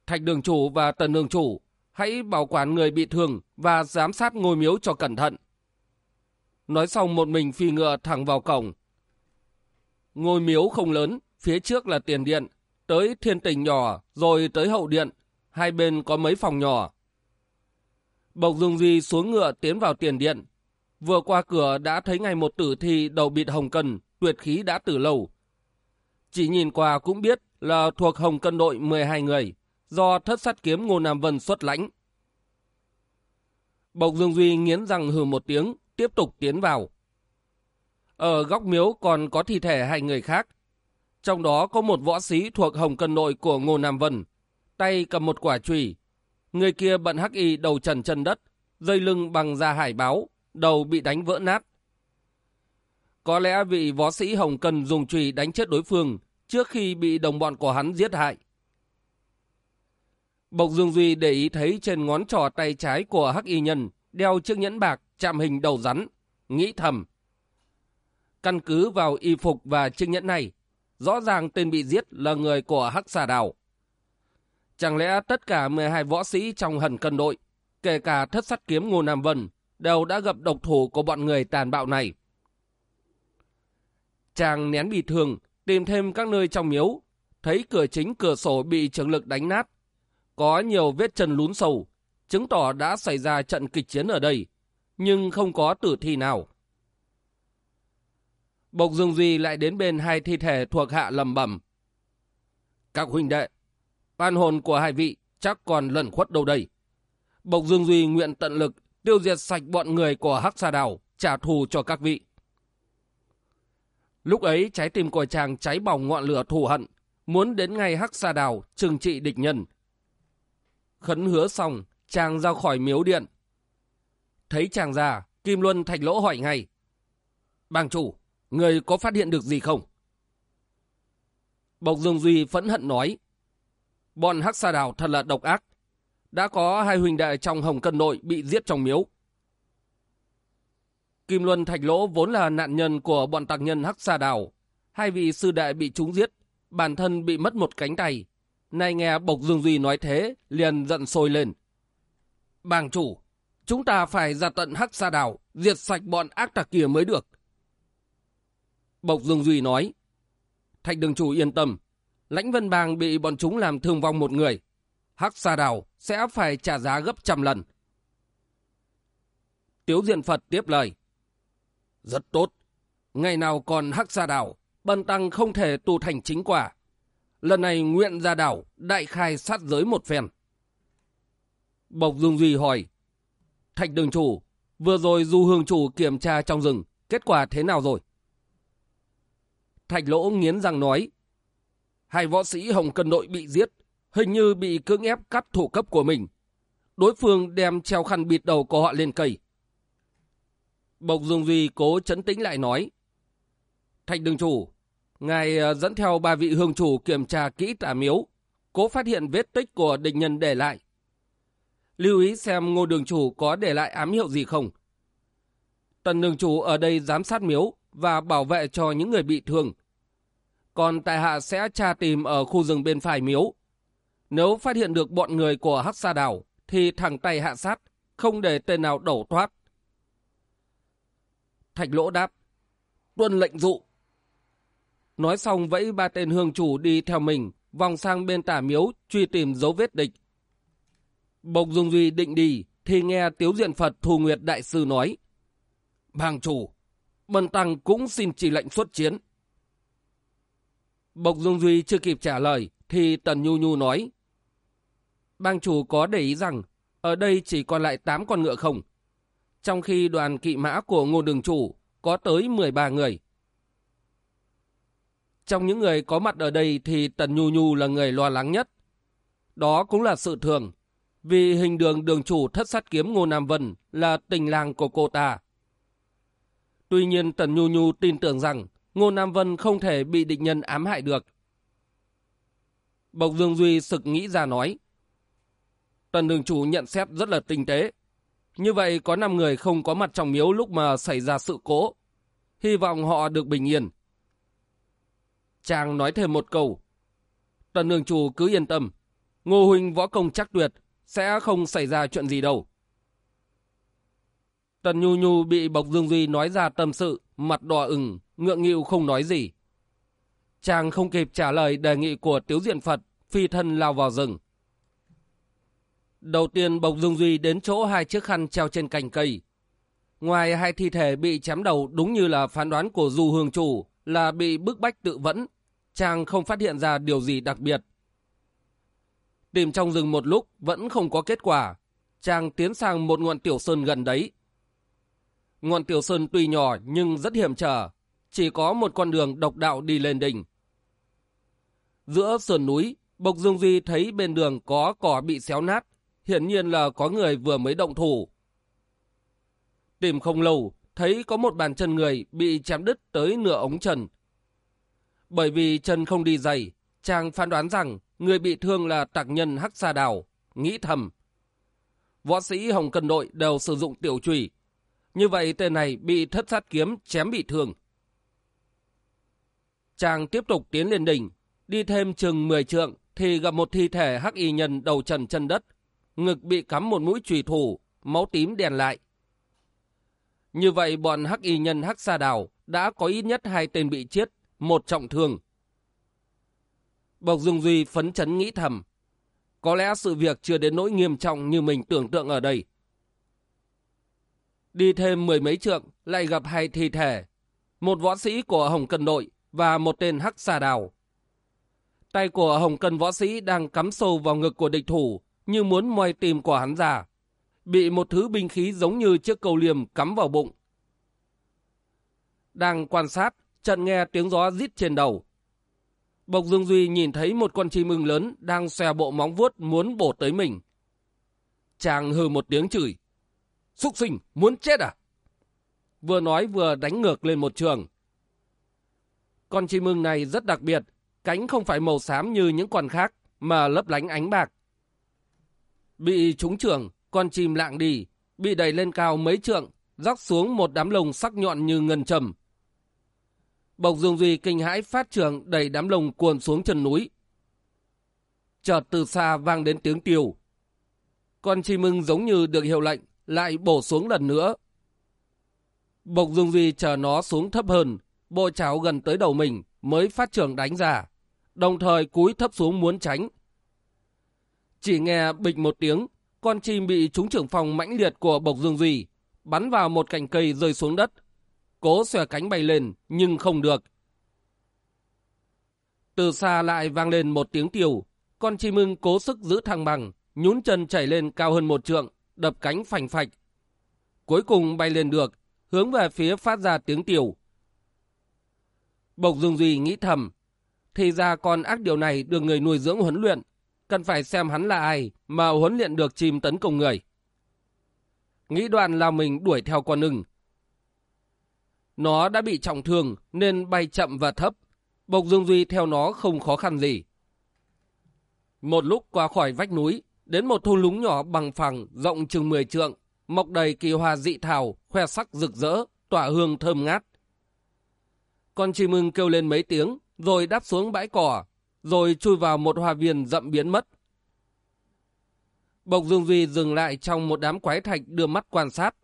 A: Thạch đường chủ và tần đường chủ hãy bảo quản người bị thương và giám sát ngôi miếu cho cẩn thận. Nói xong một mình phi ngựa thẳng vào cổng. Ngôi miếu không lớn, phía trước là tiền điện, tới thiên tình nhỏ, rồi tới hậu điện, hai bên có mấy phòng nhỏ. Bộc Dương Duy xuống ngựa tiến vào tiền điện. Vừa qua cửa đã thấy ngay một tử thi đầu bịt hồng cân, tuyệt khí đã từ lâu. Chỉ nhìn qua cũng biết là thuộc hồng cân đội 12 người, do thất sát kiếm Ngô Nam Vân xuất lãnh. Bộc Dương Duy nghiến răng hừ một tiếng, tiếp tục tiến vào. Ở góc miếu còn có thi thể hai người khác. Trong đó có một võ sĩ thuộc Hồng Cân Nội của Ngô Nam Vân, tay cầm một quả chùy. Người kia bận hắc y đầu trần chân đất, dây lưng bằng da hải báo, đầu bị đánh vỡ nát. Có lẽ vị võ sĩ Hồng Cân dùng chùy đánh chết đối phương trước khi bị đồng bọn của hắn giết hại. Bộc Dương Duy để ý thấy trên ngón trỏ tay trái của hắc y nhân đeo chiếc nhẫn bạc chạm hình đầu rắn, nghĩ thầm. Căn cứ vào y phục và chiếc nhẫn này, rõ ràng tên bị giết là người của Hắc Xà Đào. Chẳng lẽ tất cả 12 võ sĩ trong hần cân đội, kể cả thất sắt kiếm Ngô Nam Vân, đều đã gặp độc thủ của bọn người tàn bạo này? Chàng nén bị thương, tìm thêm các nơi trong miếu, thấy cửa chính cửa sổ bị trường lực đánh nát. Có nhiều vết chân lún sâu, chứng tỏ đã xảy ra trận kịch chiến ở đây, nhưng không có tử thi nào. Bộc Dương Duy lại đến bên hai thi thể thuộc hạ lầm bẩm. Các huynh đệ, ban hồn của hai vị chắc còn lẩn khuất đâu đây. Bộc Dương Duy nguyện tận lực tiêu diệt sạch bọn người của Hắc Sa Đào, trả thù cho các vị. Lúc ấy trái tim của chàng cháy bỏng ngọn lửa thù hận, muốn đến ngay Hắc Sa Đào trừng trị địch nhân. Khấn hứa xong, chàng ra khỏi miếu điện. Thấy chàng ra, Kim Luân thạch lỗ hỏi ngay. Bàng chủ, người có phát hiện được gì không? Bộc Dương Duy phẫn hận nói. Bọn Hắc Sa Đào thật là độc ác. Đã có hai huynh đệ trong Hồng Cân Nội bị giết trong miếu. Kim Luân Thạch Lỗ vốn là nạn nhân của bọn tạc nhân Hắc Sa Đào. Hai vị sư đệ bị chúng giết, bản thân bị mất một cánh tay. Nay nghe Bộc Dương Duy nói thế, liền giận sôi lên. Bàng chủ, chúng ta phải ra tận Hắc Sa Đảo diệt sạch bọn ác tặc kia mới được. Bộc Dương Duy nói, Thạch đường chủ yên tâm, lãnh vân bang bị bọn chúng làm thương vong một người. Hắc Sa Đảo sẽ phải trả giá gấp trăm lần. Tiếu Diện Phật tiếp lời. Rất tốt. Ngày nào còn hắc Sa đảo, bần tăng không thể tu thành chính quả. Lần này nguyện ra đảo, đại khai sát giới một phen. Bộc Dương Duy hỏi. Thạch đường chủ, vừa rồi du hương chủ kiểm tra trong rừng, kết quả thế nào rồi? Thạch lỗ nghiến răng nói. Hai võ sĩ Hồng Cân Đội bị giết, hình như bị cưỡng ép cắt thủ cấp của mình. Đối phương đem treo khăn bịt đầu của họ lên cây. Bộc Dương Duy cố chấn tĩnh lại nói. Thạch đường chủ, ngài ờ, dẫn theo ba vị hương chủ kiểm tra kỹ tả miếu, cố phát hiện vết tích của địch nhân để lại. Lưu ý xem ngô đường chủ có để lại ám hiệu gì không. Tần đường chủ ở đây giám sát miếu và bảo vệ cho những người bị thương. Còn tại hạ sẽ tra tìm ở khu rừng bên phải miếu. Nếu phát hiện được bọn người của Hắc Sa Đảo, thì thẳng tay hạ sát, không để tên nào đổ thoát. Thạch lỗ đáp. Tuân lệnh dụ. Nói xong vẫy ba tên hương chủ đi theo mình, vòng sang bên tả miếu, truy tìm dấu vết địch. Bộc Dung Duy định đi, thì nghe Tiếu Diện Phật Thù Nguyệt Đại Sư nói. Bàng chủ, Bần Tăng cũng xin chỉ lệnh xuất chiến. Bộc Dung Duy chưa kịp trả lời, thì Tần Nhu Nhu nói. Bang chủ có để ý rằng, ở đây chỉ còn lại 8 con ngựa không? trong khi đoàn kỵ mã của ngô đường chủ có tới 13 người. Trong những người có mặt ở đây thì Tần Nhu Nhu là người lo lắng nhất. Đó cũng là sự thường, vì hình đường đường chủ thất sát kiếm Ngô Nam Vân là tình làng của cô ta. Tuy nhiên Tần Nhu Nhu tin tưởng rằng Ngô Nam Vân không thể bị địch nhân ám hại được. Bộc Dương Duy sực nghĩ ra nói. Tần đường chủ nhận xét rất là tinh tế. Như vậy có 5 người không có mặt trong miếu lúc mà xảy ra sự cố. Hy vọng họ được bình yên. Chàng nói thêm một câu. Tần đường chủ cứ yên tâm. Ngô Huynh võ công chắc tuyệt, sẽ không xảy ra chuyện gì đâu. Tần Nhu Nhu bị Bộc Dương Duy nói ra tâm sự, mặt đỏ ửng, ngượng nghịu không nói gì. Chàng không kịp trả lời đề nghị của Tiếu Diện Phật, phi thân lao vào rừng. Đầu tiên Bộc Dương Duy đến chỗ hai chiếc khăn treo trên cành cây. Ngoài hai thi thể bị chém đầu đúng như là phán đoán của Du Hương Chủ là bị bức bách tự vẫn, chàng không phát hiện ra điều gì đặc biệt. Tìm trong rừng một lúc vẫn không có kết quả, chàng tiến sang một ngọn tiểu sơn gần đấy. Ngọn tiểu sơn tuy nhỏ nhưng rất hiểm trở, chỉ có một con đường độc đạo đi lên đỉnh. Giữa sườn núi, Bộc Dương Duy thấy bên đường có cỏ bị xéo nát, hiển nhiên là có người vừa mới động thủ. Tìm không lâu, thấy có một bàn chân người bị chém đứt tới nửa ống chân. Bởi vì chân không đi giày, chàng phán đoán rằng người bị thương là tạc nhân Hắc Sa Đào, nghĩ thầm. Võ sĩ Hồng Cần Đội đều sử dụng tiểu trùy. Như vậy tên này bị thất sát kiếm chém bị thương. Chàng tiếp tục tiến lên đỉnh, đi thêm chừng 10 trượng thì gặp một thi thể hắc y nhân đầu trần chân đất, ngực bị cắm một mũi chùy thủ, máu tím đèn lại. Như vậy bọn hắc y nhân hắc sa đào đã có ít nhất hai tên bị chết, một trọng thương. Bộc Dương Duy phấn chấn nghĩ thầm, có lẽ sự việc chưa đến nỗi nghiêm trọng như mình tưởng tượng ở đây. Đi thêm mười mấy trượng, lại gặp hai thi thể. Một võ sĩ của Hồng Cân Đội và một tên hắc xà đào. Tay của Hồng Cân võ sĩ đang cắm sâu vào ngực của địch thủ, như muốn moi tìm của hắn ra. Bị một thứ binh khí giống như chiếc cầu liềm cắm vào bụng. Đang quan sát, chợt nghe tiếng gió rít trên đầu. Bộc Dương Duy nhìn thấy một con chim ưng lớn đang xòe bộ móng vuốt muốn bổ tới mình. Chàng hừ một tiếng chửi. Xúc sinh, muốn chết à? Vừa nói vừa đánh ngược lên một trường. Con chim ưng này rất đặc biệt, cánh không phải màu xám như những con khác, mà lấp lánh ánh bạc. Bị trúng trường, con chim lạng đi, bị đẩy lên cao mấy trượng, rắc xuống một đám lồng sắc nhọn như ngân trầm. Bộc Dương Duy kinh hãi phát trường đẩy đám lồng cuồn xuống chân núi. Chợt từ xa vang đến tiếng tiêu. Con chim mưng giống như được hiệu lệnh, lại bổ xuống lần nữa. Bộc Dương Duy chờ nó xuống thấp hơn, bộ cháo gần tới đầu mình mới phát trường đánh ra, đồng thời cúi thấp xuống muốn tránh. Chỉ nghe bịch một tiếng, con chim bị trúng trưởng phòng mãnh liệt của Bộc Dương Duy, bắn vào một cành cây rơi xuống đất. Cố xòe cánh bay lên, nhưng không được. Từ xa lại vang lên một tiếng tiều con chim ưng cố sức giữ thăng bằng, nhún chân chảy lên cao hơn một trượng, đập cánh phành phạch. Cuối cùng bay lên được, hướng về phía phát ra tiếng tiểu. Bộc Dương Duy nghĩ thầm, thì ra con ác điều này được người nuôi dưỡng huấn luyện, cần phải xem hắn là ai mà huấn luyện được chim tấn công người. Nghĩ đoạn là mình đuổi theo con ưng. Nó đã bị trọng thương nên bay chậm và thấp, Bộc Dương Duy theo nó không khó khăn gì. Một lúc qua khỏi vách núi, đến một thôn lúng nhỏ bằng phẳng rộng chừng 10 trượng, mọc đầy kỳ hoa dị thảo, khoe sắc rực rỡ, tỏa hương thơm ngát. Con chim ưng kêu lên mấy tiếng, rồi đáp xuống bãi cỏ, rồi chui vào một hoa viên rậm biến mất. Bộc Dương Duy dừng lại trong một đám quái thạch đưa mắt quan sát,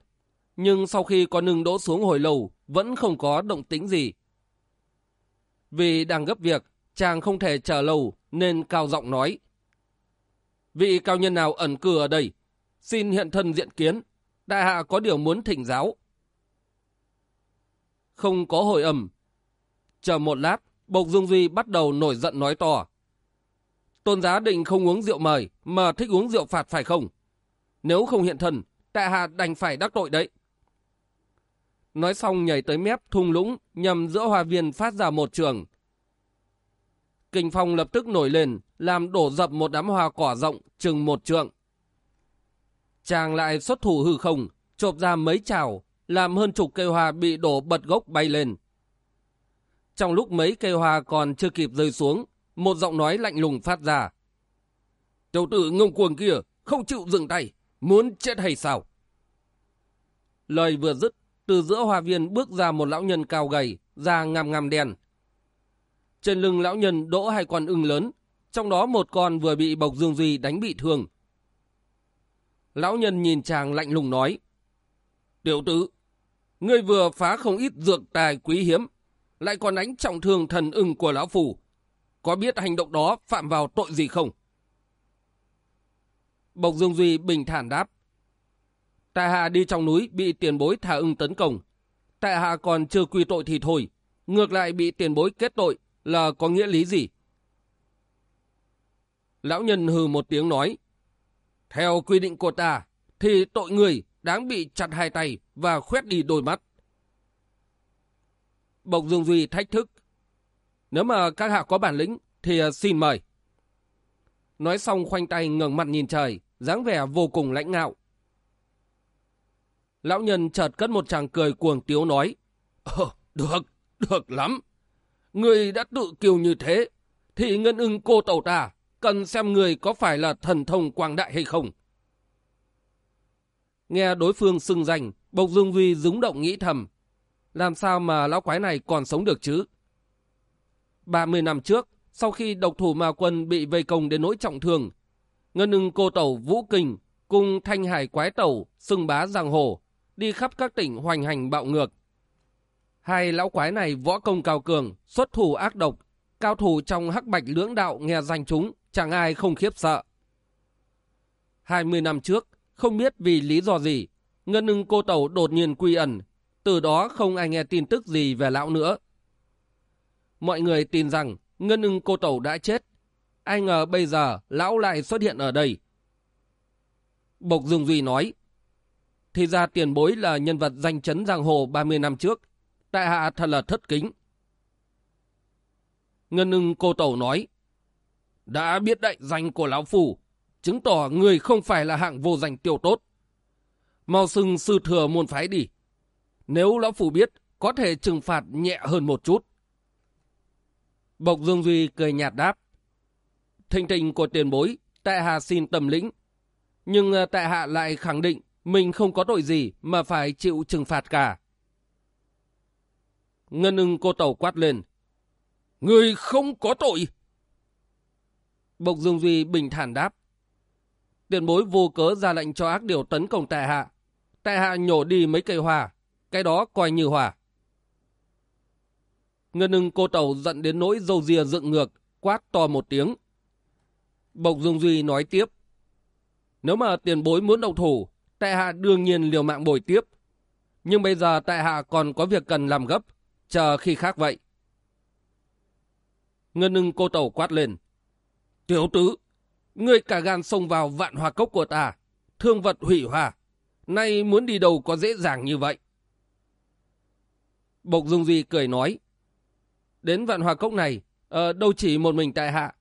A: nhưng sau khi con ưng đỗ xuống hồi lâu, vẫn không có động tĩnh gì. Vì đang gấp việc, chàng không thể chờ lâu nên cao giọng nói. Vị cao nhân nào ẩn cư ở đây? Xin hiện thân diện kiến. Đại hạ có điều muốn thỉnh giáo. Không có hồi âm. Chờ một lát, Bộc Dương Duy bắt đầu nổi giận nói to. Tôn giá định không uống rượu mời, mà thích uống rượu phạt phải không? Nếu không hiện thân, đại hạ đành phải đắc tội đấy. Nói xong nhảy tới mép thung lũng, nhằm giữa hoa viên phát ra một trường. Kinh phong lập tức nổi lên, làm đổ dập một đám hoa cỏ rộng, chừng một trượng. Chàng lại xuất thủ hư không, chộp ra mấy trào, làm hơn chục cây hoa bị đổ bật gốc bay lên. Trong lúc mấy cây hoa còn chưa kịp rơi xuống, một giọng nói lạnh lùng phát ra. Tiểu tử ngông cuồng kia, không chịu dừng tay, muốn chết hay sao? Lời vừa dứt, từ giữa hoa viên bước ra một lão nhân cao gầy, da ngăm ngăm đen. Trên lưng lão nhân đỗ hai con ưng lớn, trong đó một con vừa bị Bộc Dương Duy đánh bị thương. Lão nhân nhìn chàng lạnh lùng nói, Tiểu tử, ngươi vừa phá không ít dược tài quý hiếm, lại còn đánh trọng thương thần ưng của lão phủ. Có biết hành động đó phạm vào tội gì không? Bộc Dương Duy bình thản đáp. Tại hạ đi trong núi bị tiền bối thả ưng tấn công. Tại hạ còn chưa quy tội thì thôi. Ngược lại bị tiền bối kết tội là có nghĩa lý gì? Lão nhân hừ một tiếng nói. Theo quy định của ta, thì tội người đáng bị chặt hai tay và khoét đi đôi mắt. Bộc Dương Duy thách thức. Nếu mà các hạ có bản lĩnh, thì xin mời. Nói xong khoanh tay ngẩng mặt nhìn trời, dáng vẻ vô cùng lãnh ngạo. Lão nhân chợt cất một chàng cười cuồng tiếu nói. Ờ, được, được lắm. Người đã tự kiều như thế, thì ngân ưng cô tàu ta cần xem người có phải là thần thông quang đại hay không. Nghe đối phương xưng danh, Bộc Dương Duy rúng động nghĩ thầm. Làm sao mà lão quái này còn sống được chứ? 30 năm trước, sau khi độc thủ ma quân bị vây công đến nỗi trọng thương, ngân ưng cô tẩu Vũ Kình cùng thanh hải quái tẩu xưng bá giang hồ, đi khắp các tỉnh hoành hành bạo ngược. Hai lão quái này võ công cao cường, xuất thủ ác độc, cao thủ trong hắc bạch lưỡng đạo nghe danh chúng, chẳng ai không khiếp sợ. 20 năm trước, không biết vì lý do gì, ngân ưng cô tẩu đột nhiên quy ẩn, từ đó không ai nghe tin tức gì về lão nữa. Mọi người tin rằng ngân ưng cô tẩu đã chết, ai ngờ bây giờ lão lại xuất hiện ở đây. Bộc Dương Duy nói, thì ra tiền bối là nhân vật danh chấn giang hồ 30 năm trước, tại hạ thật là thất kính. Ngân ưng cô tẩu nói, đã biết đại danh của lão phủ, chứng tỏ người không phải là hạng vô danh tiêu tốt. Mau xưng sư thừa môn phái đi. Nếu lão phủ biết, có thể trừng phạt nhẹ hơn một chút. Bộc Dương Duy cười nhạt đáp. Thình tình của tiền bối, tại hạ xin tầm lĩnh. Nhưng ờ, tại hạ lại khẳng định mình không có tội gì mà phải chịu trừng phạt cả. Ngân ưng cô tàu quát lên. Người không có tội. Bộc Dương Duy bình thản đáp. Tiền bối vô cớ ra lệnh cho ác điều tấn công tại hạ. Tại hạ nhổ đi mấy cây hòa. Cái đó coi như hòa. Ngân ưng cô tàu giận đến nỗi dâu ria dựng ngược, quát to một tiếng. Bộc Dương Duy nói tiếp. Nếu mà tiền bối muốn động thủ, tại hạ đương nhiên liều mạng bồi tiếp. Nhưng bây giờ tại hạ còn có việc cần làm gấp, chờ khi khác vậy. Ngân ưng cô tẩu quát lên. Tiểu tử, ngươi cả gan xông vào vạn hòa cốc của ta, thương vật hủy hòa. Nay muốn đi đâu có dễ dàng như vậy. Bộc Dung Duy cười nói. Đến vạn hòa cốc này, ờ, đâu chỉ một mình tại hạ.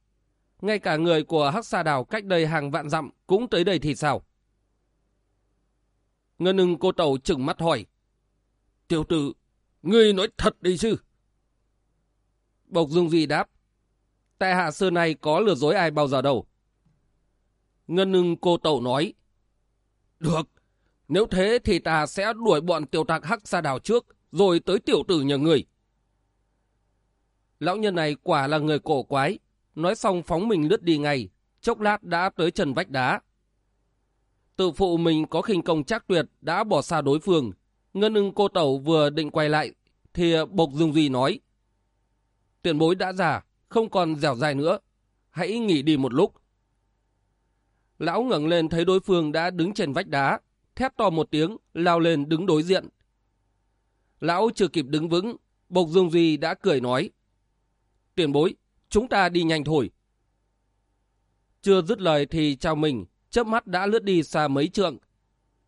A: Ngay cả người của Hắc Sa Đào cách đây hàng vạn dặm cũng tới đây thì sao? Ngân ưng cô tàu chừng mắt hỏi. Tiểu tử, ngươi nói thật đi chứ? Bộc Dung Duy đáp. Tại hạ xưa này có lừa dối ai bao giờ đâu. Ngân ưng cô tàu nói. Được, nếu thế thì ta sẽ đuổi bọn tiểu tạc hắc ra đào trước, rồi tới tiểu tử nhà người. Lão nhân này quả là người cổ quái, nói xong phóng mình lướt đi ngay, chốc lát đã tới trần vách đá. Tự phụ mình có khinh công chắc tuyệt đã bỏ xa đối phương, ngân ưng cô tẩu vừa định quay lại, thì Bộc Dương Duy nói. Tiền bối đã già, không còn dẻo dài nữa, hãy nghỉ đi một lúc. Lão ngẩng lên thấy đối phương đã đứng trên vách đá, thét to một tiếng, lao lên đứng đối diện. Lão chưa kịp đứng vững, Bộc Dương Duy đã cười nói. Tiền bối, chúng ta đi nhanh thôi. Chưa dứt lời thì chào mình, chớp mắt đã lướt đi xa mấy trượng.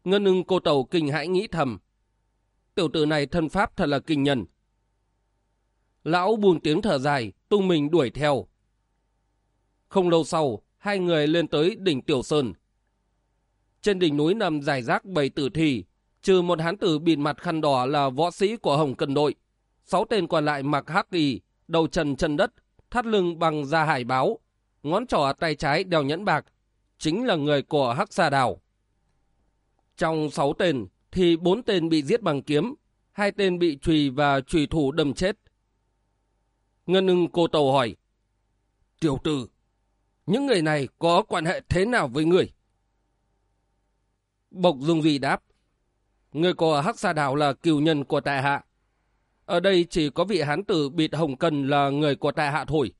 A: Ngân ưng cô tàu kinh hãi nghĩ thầm. Tiểu tử này thân pháp thật là kinh nhân. Lão buông tiếng thở dài, tung mình đuổi theo. Không lâu sau, hai người lên tới đỉnh Tiểu Sơn. Trên đỉnh núi nằm dài rác bầy tử thi, trừ một hán tử bịt mặt khăn đỏ là võ sĩ của Hồng Cần Đội. Sáu tên còn lại mặc hắc y, đầu trần chân đất, thắt lưng bằng da hải báo, ngón trỏ tay trái đeo nhẫn bạc, chính là người của Hắc Sa Đào. Trong sáu tên thì bốn tên bị giết bằng kiếm, hai tên bị trùy và trùy thủ đâm chết. Ngân ưng cô tàu hỏi, Tiểu tử, những người này có quan hệ thế nào với người? Bộc Dung Duy đáp, Người của Hắc Sa Đảo là cựu nhân của tại hạ. Ở đây chỉ có vị hán tử bịt hồng cần là người của tại hạ thôi.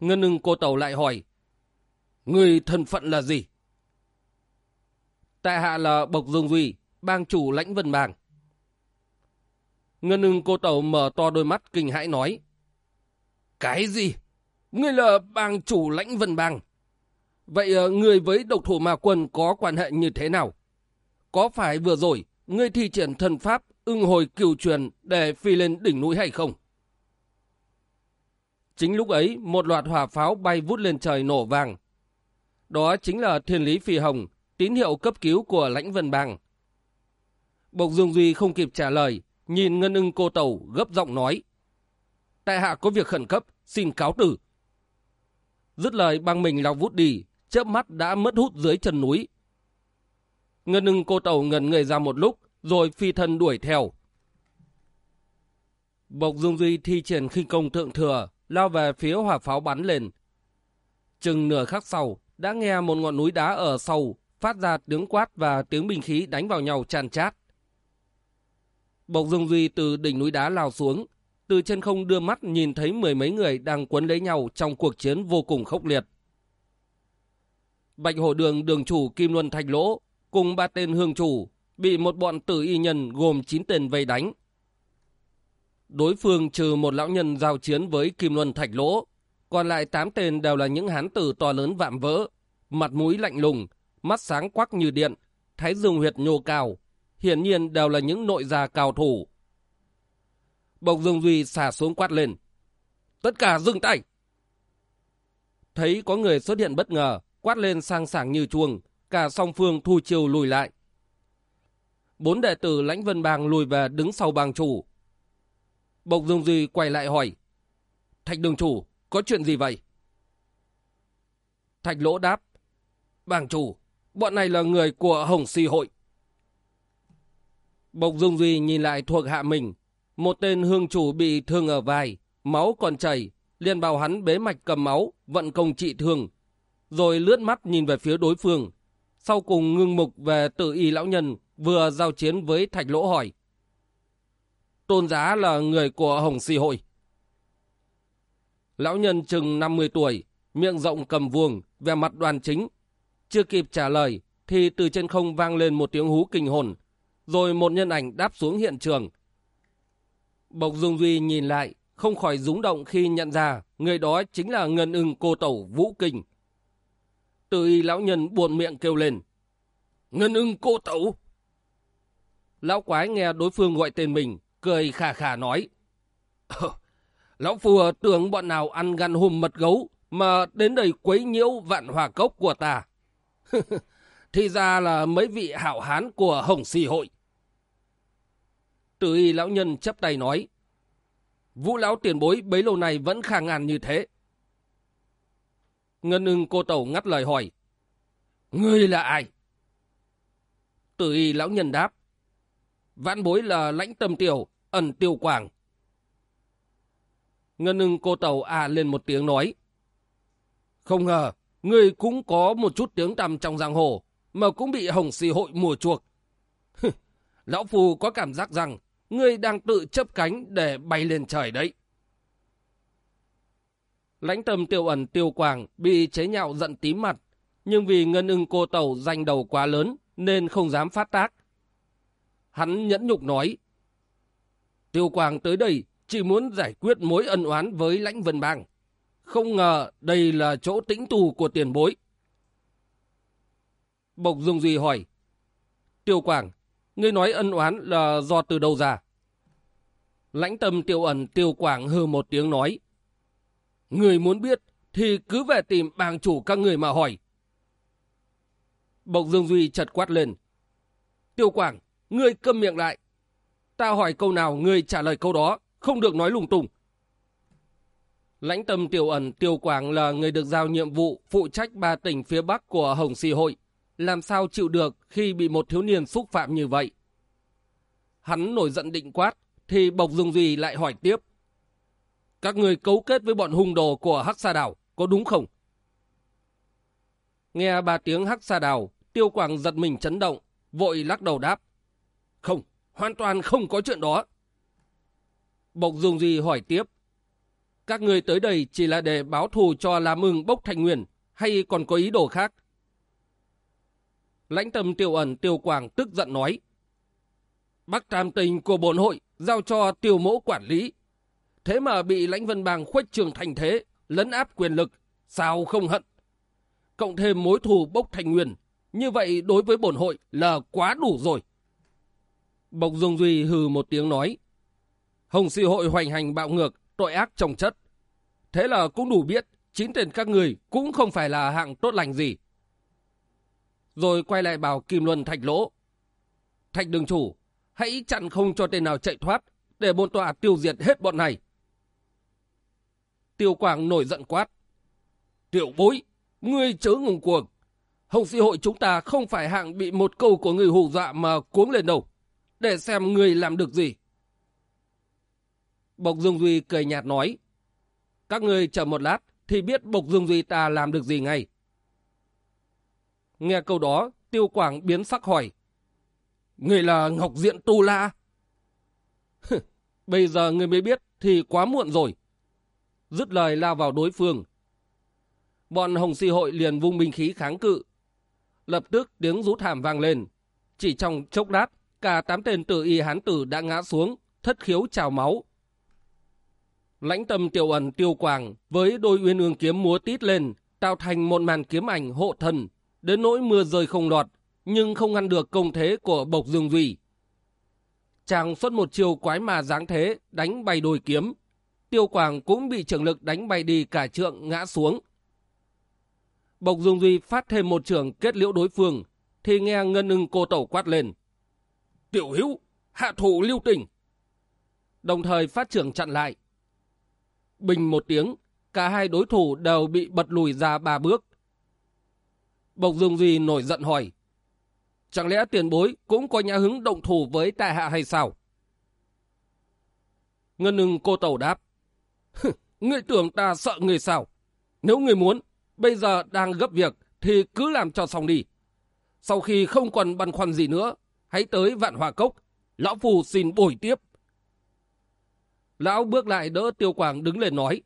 A: Ngân ưng cô tàu lại hỏi, Người thân phận là gì? Tại hạ là Bộc Dương Duy, bang chủ lãnh vân bang. Ngân ưng cô tàu mở to đôi mắt kinh hãi nói. Cái gì? Ngươi là bang chủ lãnh vân bang. Vậy ờ, người với độc thủ ma quân có quan hệ như thế nào? Có phải vừa rồi ngươi thi triển thần pháp ưng hồi cửu truyền để phi lên đỉnh núi hay không? Chính lúc ấy, một loạt hỏa pháo bay vút lên trời nổ vàng. Đó chính là thiên lý phi hồng, tín hiệu cấp cứu của lãnh vân bang. Bộc Dương Duy không kịp trả lời, nhìn ngân ưng cô tàu gấp giọng nói. Tại hạ có việc khẩn cấp, xin cáo tử. Dứt lời băng mình lao vút đi, chớp mắt đã mất hút dưới chân núi. Ngân ưng cô tàu ngần người ra một lúc, rồi phi thân đuổi theo. Bộc Dương Duy thi triển khinh công thượng thừa, lao về phía hỏa pháo bắn lên. Chừng nửa khắc sau, đã nghe một ngọn núi đá ở sau phát ra tiếng quát và tiếng bình khí đánh vào nhau tràn chát. Bộc Dương Duy từ đỉnh núi đá lao xuống, từ trên không đưa mắt nhìn thấy mười mấy người đang quấn lấy nhau trong cuộc chiến vô cùng khốc liệt. Bạch Hổ Đường đường chủ Kim Luân Thạch Lỗ cùng ba tên hương chủ bị một bọn tử y nhân gồm 9 tên vây đánh. Đối phương trừ một lão nhân giao chiến với Kim Luân Thạch Lỗ, còn lại 8 tên đều là những hán tử to lớn vạm vỡ, mặt mũi lạnh lùng, mắt sáng quắc như điện, thái dương huyệt nhô cao, hiển nhiên đều là những nội gia cao thủ. Bộc Dương Duy xả xuống quát lên. Tất cả dừng tay! Thấy có người xuất hiện bất ngờ, quát lên sang sảng như chuông, cả song phương thu chiều lùi lại. Bốn đệ tử lãnh vân bang lùi về đứng sau bang chủ. Bộc Dương Duy quay lại hỏi. Thạch đường chủ, có chuyện gì vậy? Thạch lỗ đáp. Bàng chủ, bọn này là người của Hồng Si hội. Bộc Dung Duy nhìn lại thuộc hạ mình. Một tên hương chủ bị thương ở vai, máu còn chảy, liền bảo hắn bế mạch cầm máu, vận công trị thương. Rồi lướt mắt nhìn về phía đối phương. Sau cùng ngưng mục về tự y lão nhân vừa giao chiến với thạch lỗ hỏi. Tôn giá là người của Hồng Si hội. Lão nhân chừng 50 tuổi, miệng rộng cầm vuông, vẻ mặt đoàn chính. Chưa kịp trả lời, thì từ trên không vang lên một tiếng hú kinh hồn, rồi một nhân ảnh đáp xuống hiện trường. Bộc Dung Duy nhìn lại, không khỏi rúng động khi nhận ra người đó chính là ngân ưng cô tẩu Vũ Kinh. Từ y lão nhân buồn miệng kêu lên. Ngân ưng cô tẩu! Lão quái nghe đối phương gọi tên mình, cười khà khà nói. Lão phù tưởng bọn nào ăn gan hùm mật gấu mà đến đây quấy nhiễu vạn hòa cốc của ta. Thì ra là mấy vị hảo hán của Hồng Si hội. Tử y lão nhân chấp tay nói. Vũ lão tiền bối bấy lâu này vẫn khả ngàn như thế. Ngân ưng cô tẩu ngắt lời hỏi. Ngươi là ai? Tử y lão nhân đáp. Vãn bối là lãnh tâm tiểu, ẩn tiêu quảng. Ngân ưng cô tàu à lên một tiếng nói. Không ngờ, ngươi cũng có một chút tiếng tăm trong giang hồ, mà cũng bị hồng xì hội mùa chuộc. Lão Phù có cảm giác rằng ngươi đang tự chấp cánh để bay lên trời đấy. Lãnh tâm tiêu ẩn tiêu quảng bị chế nhạo giận tím mặt, nhưng vì ngân ưng cô tàu danh đầu quá lớn nên không dám phát tác. Hắn nhẫn nhục nói, Tiêu Quang tới đây chỉ muốn giải quyết mối ân oán với lãnh vân bang. Không ngờ đây là chỗ tĩnh tù của tiền bối. Bộc Dung Duy hỏi, Tiêu Quảng, ngươi nói ân oán là do từ đâu ra? Lãnh tâm tiêu ẩn tiêu quảng hư một tiếng nói. Người muốn biết thì cứ về tìm bang chủ các người mà hỏi. Bộc Dương Duy chật quát lên. Tiêu Quảng, ngươi câm miệng lại. Ta hỏi câu nào ngươi trả lời câu đó, không được nói lung tung. Lãnh tâm tiểu ẩn tiêu quảng là người được giao nhiệm vụ phụ trách ba tỉnh phía bắc của Hồng Si Hội. Làm sao chịu được khi bị một thiếu niên xúc phạm như vậy? Hắn nổi giận định quát, thì Bộc Dung Duy lại hỏi tiếp. Các người cấu kết với bọn hung đồ của Hắc Sa Đảo, có đúng không? Nghe ba tiếng Hắc Sa Đảo, tiêu quảng giật mình chấn động, vội lắc đầu đáp. Không, hoàn toàn không có chuyện đó. Bộc Dung Duy hỏi tiếp. Các người tới đây chỉ là để báo thù cho làm Mừng bốc thành nguyên, hay còn có ý đồ khác? Lãnh tâm tiêu ẩn tiêu quảng tức giận nói. Bắc tam tình của bổn hội giao cho tiêu mẫu quản lý. Thế mà bị lãnh vân bang khuếch trường thành thế, lấn áp quyền lực, sao không hận? Cộng thêm mối thù bốc thành nguyên, như vậy đối với bổn hội là quá đủ rồi. Bộc Dung Duy hừ một tiếng nói. Hồng sĩ hội hoành hành bạo ngược, tội ác trồng chất. Thế là cũng đủ biết, chính tên các người cũng không phải là hạng tốt lành gì. Rồi quay lại bảo Kim Luân thạch lỗ. Thạch đường chủ, hãy chặn không cho tên nào chạy thoát, để bồn tọa tiêu diệt hết bọn này. Tiêu Quảng nổi giận quát. Tiểu bối, ngươi chớ ngùng cuồng. Hồng sĩ hội chúng ta không phải hạng bị một câu của người hù dọa mà cuống lên đâu để xem người làm được gì. Bộc Dương Duy cười nhạt nói. Các người chờ một lát thì biết Bộc Dương Duy ta làm được gì ngay. Nghe câu đó, Tiêu Quảng biến sắc hỏi. Người là Ngọc Diện Tu La. Bây giờ người mới biết thì quá muộn rồi. Dứt lời lao vào đối phương. Bọn Hồng Si Hội liền vung binh khí kháng cự. Lập tức tiếng rú thảm vang lên. Chỉ trong chốc lát, cả tám tên tử y hán tử đã ngã xuống, thất khiếu trào máu. Lãnh tâm tiểu ẩn tiêu quảng với đôi uyên ương kiếm múa tít lên, tạo thành một màn kiếm ảnh hộ thần, đến nỗi mưa rơi không lọt, nhưng không ngăn được công thế của Bộc Dương Duy. Chàng xuất một chiều quái mà dáng thế, đánh bay đôi kiếm. Tiêu Quảng cũng bị trưởng lực đánh bay đi cả trượng ngã xuống. Bộc Dương Duy phát thêm một trường kết liễu đối phương, thì nghe ngân ưng cô tẩu quát lên. Tiểu hữu, hạ thủ lưu tình. Đồng thời phát trưởng chặn lại. Bình một tiếng, cả hai đối thủ đều bị bật lùi ra ba bước. Bộc Dương Duy nổi giận hỏi. Chẳng lẽ tiền bối cũng có nhà hứng động thủ với tại hạ hay sao? Ngân ưng cô tẩu đáp. Ngươi tưởng ta sợ người sao? Nếu người muốn, bây giờ đang gấp việc thì cứ làm cho xong đi. Sau khi không còn băn khoăn gì nữa, hãy tới vạn hòa cốc. Lão Phù xin bồi tiếp. Lão bước lại đỡ Tiêu Quảng đứng lên nói.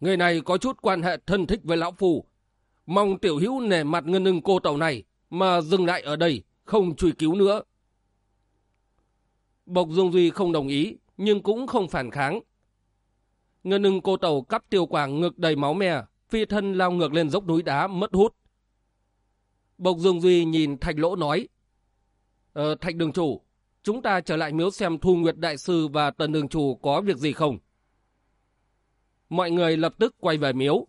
A: Người này có chút quan hệ thân thích với Lão Phù. Mong tiểu hữu nể mặt ngân ưng cô tàu này mà dừng lại ở đây, không truy cứu nữa. Bộc Dương Duy không đồng ý, nhưng cũng không phản kháng. Ngân ưng cô tàu cắp Tiêu Quảng ngực đầy máu me, phi thân lao ngược lên dốc núi đá mất hút. Bộc Dương Duy nhìn Thạch Lỗ nói, Ờ, Thạch Đường Chủ, chúng ta trở lại miếu xem Thu Nguyệt Đại Sư và Tần Đường Chủ có việc gì không? Mọi người lập tức quay về miếu.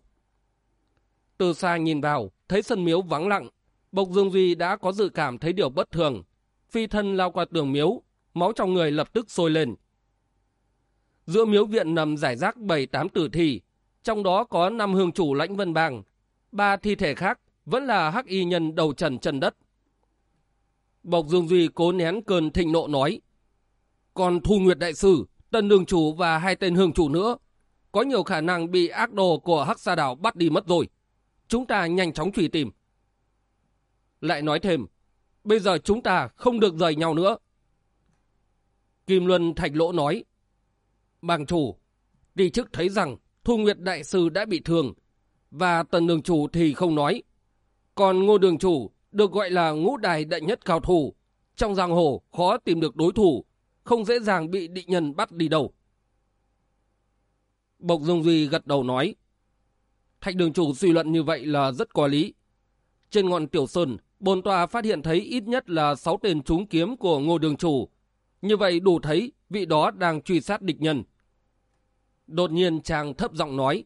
A: Từ xa nhìn vào, thấy sân miếu vắng lặng. Bộc Dương Duy đã có dự cảm thấy điều bất thường. Phi thân lao qua tường miếu, máu trong người lập tức sôi lên. Giữa miếu viện nằm giải rác bảy tám tử thi, trong đó có năm hương chủ lãnh vân bang. Ba thi thể khác vẫn là hắc y nhân đầu trần chân đất. Bộc Dương Duy cố nén cơn thịnh nộ nói. Còn Thu Nguyệt Đại Sư, Tân Đường Chủ và hai tên hương chủ nữa, có nhiều khả năng bị ác đồ của Hắc Sa Đảo bắt đi mất rồi. Chúng ta nhanh chóng truy tìm. Lại nói thêm, bây giờ chúng ta không được rời nhau nữa. Kim Luân Thạch Lỗ nói, Bàng chủ, đi chức thấy rằng Thu Nguyệt Đại Sư đã bị thương, và Tần Đường Chủ thì không nói. Còn Ngô Đường Chủ được gọi là ngũ đài đại nhất cao thủ. Trong giang hồ khó tìm được đối thủ, không dễ dàng bị địch nhân bắt đi đâu. Bộc Dung Duy gật đầu nói, Thạch đường chủ suy luận như vậy là rất có lý. Trên ngọn tiểu sơn, bồn tòa phát hiện thấy ít nhất là 6 tên trúng kiếm của ngô đường chủ. Như vậy đủ thấy vị đó đang truy sát địch nhân. Đột nhiên chàng thấp giọng nói,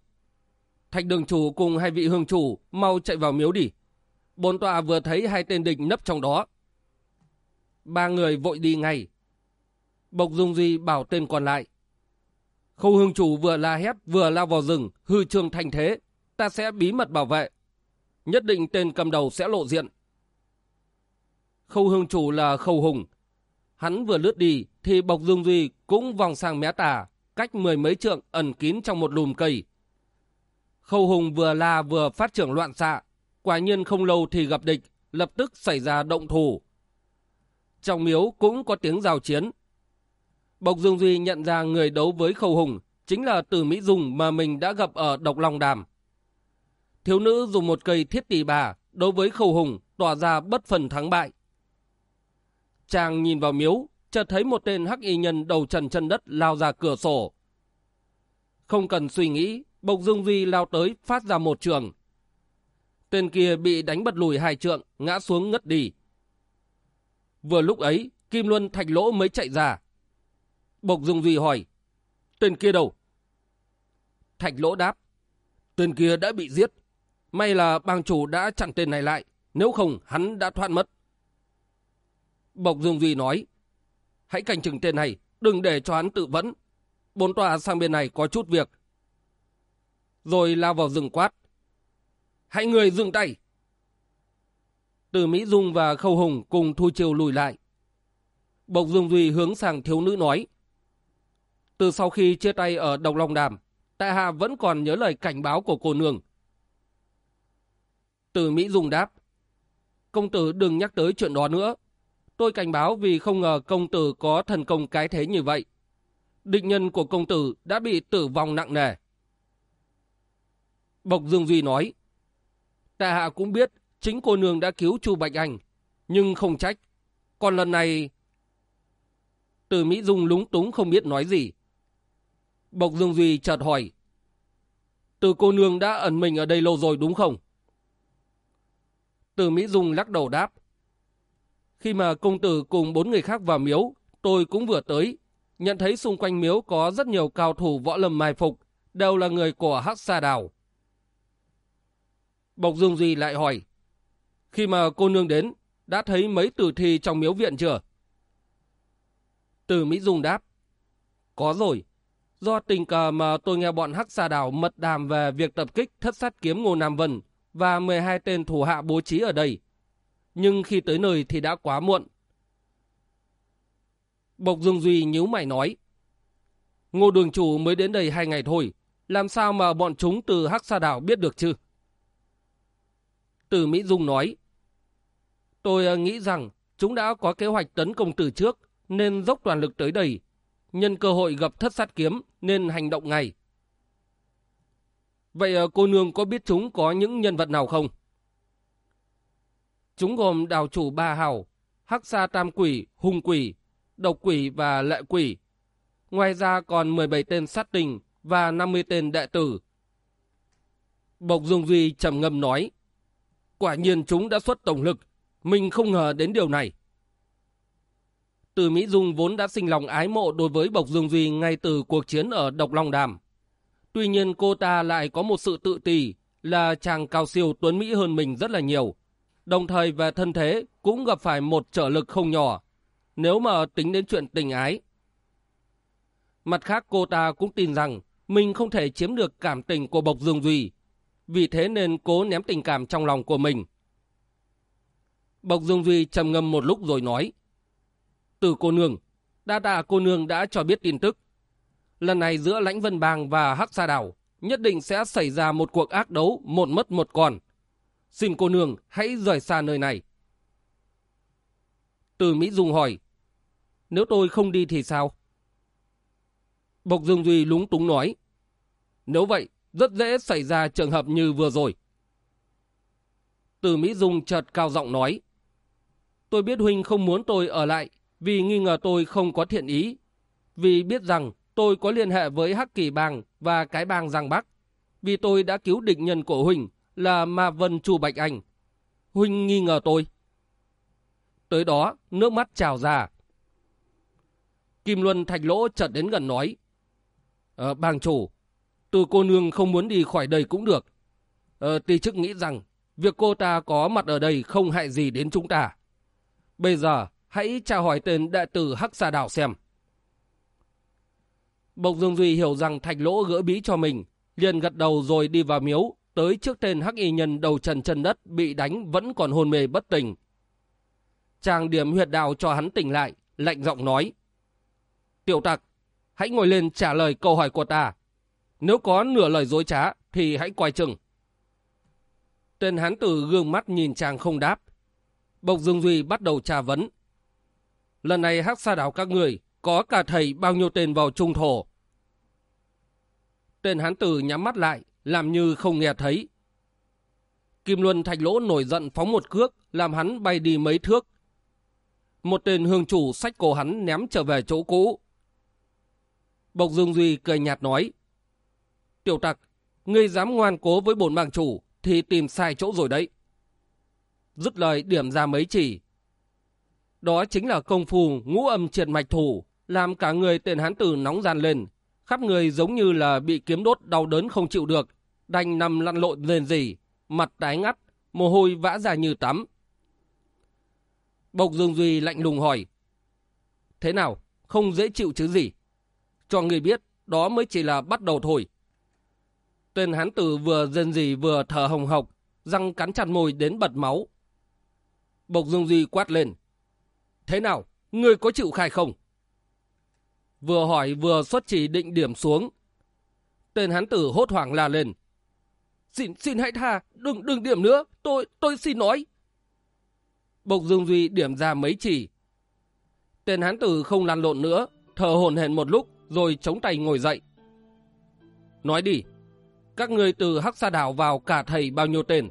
A: Thạch đường chủ cùng hai vị hương chủ mau chạy vào miếu đi. Bồn tọa vừa thấy hai tên địch nấp trong đó. Ba người vội đi ngay. Bộc Dung Duy bảo tên còn lại. Khâu hương chủ vừa la hét vừa lao vào rừng, hư trương thành thế. Ta sẽ bí mật bảo vệ. Nhất định tên cầm đầu sẽ lộ diện. Khâu hương chủ là Khâu Hùng. Hắn vừa lướt đi thì Bộc Dung Duy cũng vòng sang mé tà, cách mười mấy trượng ẩn kín trong một lùm cây. Khâu Hùng vừa la vừa phát trưởng loạn xạ, Quả nhiên không lâu thì gặp địch, lập tức xảy ra động thủ. Trong miếu cũng có tiếng giao chiến. Bộc Dương Duy nhận ra người đấu với Khâu Hùng chính là Từ Mỹ Dung mà mình đã gặp ở Độc Long Đàm. Thiếu nữ dùng một cây thiết tỷ bà đối với Khâu Hùng tỏa ra bất phần thắng bại. Chàng nhìn vào miếu, chợt thấy một tên hắc y nhân đầu trần chân đất lao ra cửa sổ. Không cần suy nghĩ, Bộc Dương Duy lao tới phát ra một trường, Tên kia bị đánh bật lùi hai trượng, ngã xuống ngất đi. Vừa lúc ấy, Kim Luân thạch lỗ mới chạy ra. Bộc Dung Duy hỏi, tên kia đâu? Thạch lỗ đáp, tên kia đã bị giết. May là bang chủ đã chặn tên này lại, nếu không hắn đã thoát mất. Bộc Dung Duy nói, hãy canh chừng tên này, đừng để cho hắn tự vẫn. Bốn tòa sang bên này có chút việc. Rồi lao vào rừng quát. Hãy người dừng tay. Từ Mỹ Dung và Khâu Hùng cùng Thu Chiêu lùi lại. Bộc Dương Duy hướng sang thiếu nữ nói. Từ sau khi chia tay ở Độc Long Đàm, tại hạ vẫn còn nhớ lời cảnh báo của cô nương. Từ Mỹ Dung đáp, công tử đừng nhắc tới chuyện đó nữa. Tôi cảnh báo vì không ngờ công tử có thần công cái thế như vậy. Định nhân của công tử đã bị tử vong nặng nề. Bộc Dương Duy nói, Tại hạ cũng biết chính cô nương đã cứu Chu Bạch Anh, nhưng không trách. Còn lần này... Từ Mỹ Dung lúng túng không biết nói gì. Bộc Dương Duy chợt hỏi, Từ cô nương đã ẩn mình ở đây lâu rồi đúng không? Từ Mỹ Dung lắc đầu đáp, Khi mà công tử cùng bốn người khác vào miếu, tôi cũng vừa tới, nhận thấy xung quanh miếu có rất nhiều cao thủ võ lâm mai phục, đều là người của Hắc Sa Đào. Bộc Dương Duy lại hỏi, khi mà cô nương đến, đã thấy mấy tử thi trong miếu viện chưa? Từ Mỹ Dung đáp, có rồi. Do tình cờ mà tôi nghe bọn Hắc Sa Đảo mật đàm về việc tập kích thất sát kiếm Ngô Nam Vân và 12 tên thủ hạ bố trí ở đây. Nhưng khi tới nơi thì đã quá muộn. Bộc Dương Duy nhíu mày nói, Ngô đường chủ mới đến đây hai ngày thôi, làm sao mà bọn chúng từ Hắc Sa Đảo biết được chứ? Từ Mỹ Dung nói, Tôi ờ, nghĩ rằng chúng đã có kế hoạch tấn công từ trước, nên dốc toàn lực tới đây. Nhân cơ hội gặp thất sát kiếm, nên hành động ngay. Vậy ờ, cô nương có biết chúng có những nhân vật nào không? Chúng gồm đào chủ Ba Hào, Hắc Sa Tam Quỷ, Hùng Quỷ, Độc Quỷ và Lệ Quỷ. Ngoài ra còn 17 tên sát tình và 50 tên đệ tử. Bộc Dung Duy trầm ngâm nói, quả nhiên chúng đã xuất tổng lực, mình không ngờ đến điều này. Từ Mỹ Dung vốn đã sinh lòng ái mộ đối với Bộc Dương Duy ngay từ cuộc chiến ở Độc Long Đàm. Tuy nhiên cô ta lại có một sự tự tì là chàng cao siêu tuấn Mỹ hơn mình rất là nhiều. Đồng thời về thân thế cũng gặp phải một trở lực không nhỏ, nếu mà tính đến chuyện tình ái. Mặt khác cô ta cũng tin rằng mình không thể chiếm được cảm tình của Bộc Dương Duy, vì thế nên cố ném tình cảm trong lòng của mình. Bộc Dương Duy trầm ngâm một lúc rồi nói, Từ cô nương, đa tạ cô nương đã cho biết tin tức. Lần này giữa Lãnh Vân Bang và Hắc Sa Đảo nhất định sẽ xảy ra một cuộc ác đấu một mất một còn. Xin cô nương hãy rời xa nơi này. Từ Mỹ Dung hỏi, nếu tôi không đi thì sao? Bộc Dương Duy lúng túng nói, nếu vậy, rất dễ xảy ra trường hợp như vừa rồi. Từ Mỹ Dung chợt cao giọng nói, tôi biết Huynh không muốn tôi ở lại vì nghi ngờ tôi không có thiện ý, vì biết rằng tôi có liên hệ với Hắc Kỳ Bang và cái bang Giang Bắc, vì tôi đã cứu địch nhân của Huynh là Ma Vân Chu Bạch Anh. Huynh nghi ngờ tôi. Tới đó, nước mắt trào ra. Kim Luân Thạch Lỗ chợt đến gần nói, Ờ, bang chủ, từ cô nương không muốn đi khỏi đây cũng được. Ờ, tỷ chức nghĩ rằng việc cô ta có mặt ở đây không hại gì đến chúng ta. Bây giờ, hãy tra hỏi tên đệ tử Hắc Sa Đảo xem. Bộc Dương Duy hiểu rằng thạch lỗ gỡ bí cho mình, liền gật đầu rồi đi vào miếu, tới trước tên Hắc Y Nhân đầu trần chân đất bị đánh vẫn còn hôn mê bất tỉnh. Chàng điểm huyệt đạo cho hắn tỉnh lại, lạnh giọng nói. Tiểu tặc, hãy ngồi lên trả lời câu hỏi của ta. Nếu có nửa lời dối trá thì hãy quay chừng. Tên hán tử gương mắt nhìn chàng không đáp. Bộc Dương Duy bắt đầu tra vấn. Lần này hắc sa đảo các người có cả thầy bao nhiêu tên vào trung thổ. Tên hán tử nhắm mắt lại, làm như không nghe thấy. Kim Luân Thạch Lỗ nổi giận phóng một cước, làm hắn bay đi mấy thước. Một tên hương chủ sách cổ hắn ném trở về chỗ cũ. Bộc Dương Duy cười nhạt nói. Tiểu tặc, ngươi dám ngoan cố với bổn bàng chủ thì tìm sai chỗ rồi đấy. Dứt lời điểm ra mấy chỉ. Đó chính là công phu ngũ âm triệt mạch thủ, làm cả người tên hán tử nóng gian lên. Khắp người giống như là bị kiếm đốt đau đớn không chịu được, đành nằm lăn lộn lên gì, mặt tái ngắt, mồ hôi vã ra như tắm. Bộc Dương Duy lạnh lùng hỏi. Thế nào, không dễ chịu chứ gì? Cho người biết, đó mới chỉ là bắt đầu thôi. Tên hán tử vừa rên rỉ vừa thở hồng hộc, răng cắn chặt môi đến bật máu. Bộc Dương Duy quát lên. Thế nào, ngươi có chịu khai không? Vừa hỏi vừa xuất chỉ định điểm xuống. Tên hán tử hốt hoảng la lên. Xin, xin hãy tha, đừng, đừng điểm nữa, tôi, tôi xin nói. Bộc Dương Duy điểm ra mấy chỉ. Tên hán tử không lăn lộn nữa, thở hồn hển một lúc rồi chống tay ngồi dậy. Nói đi, các người từ Hắc Sa Đảo vào cả thầy bao nhiêu tên?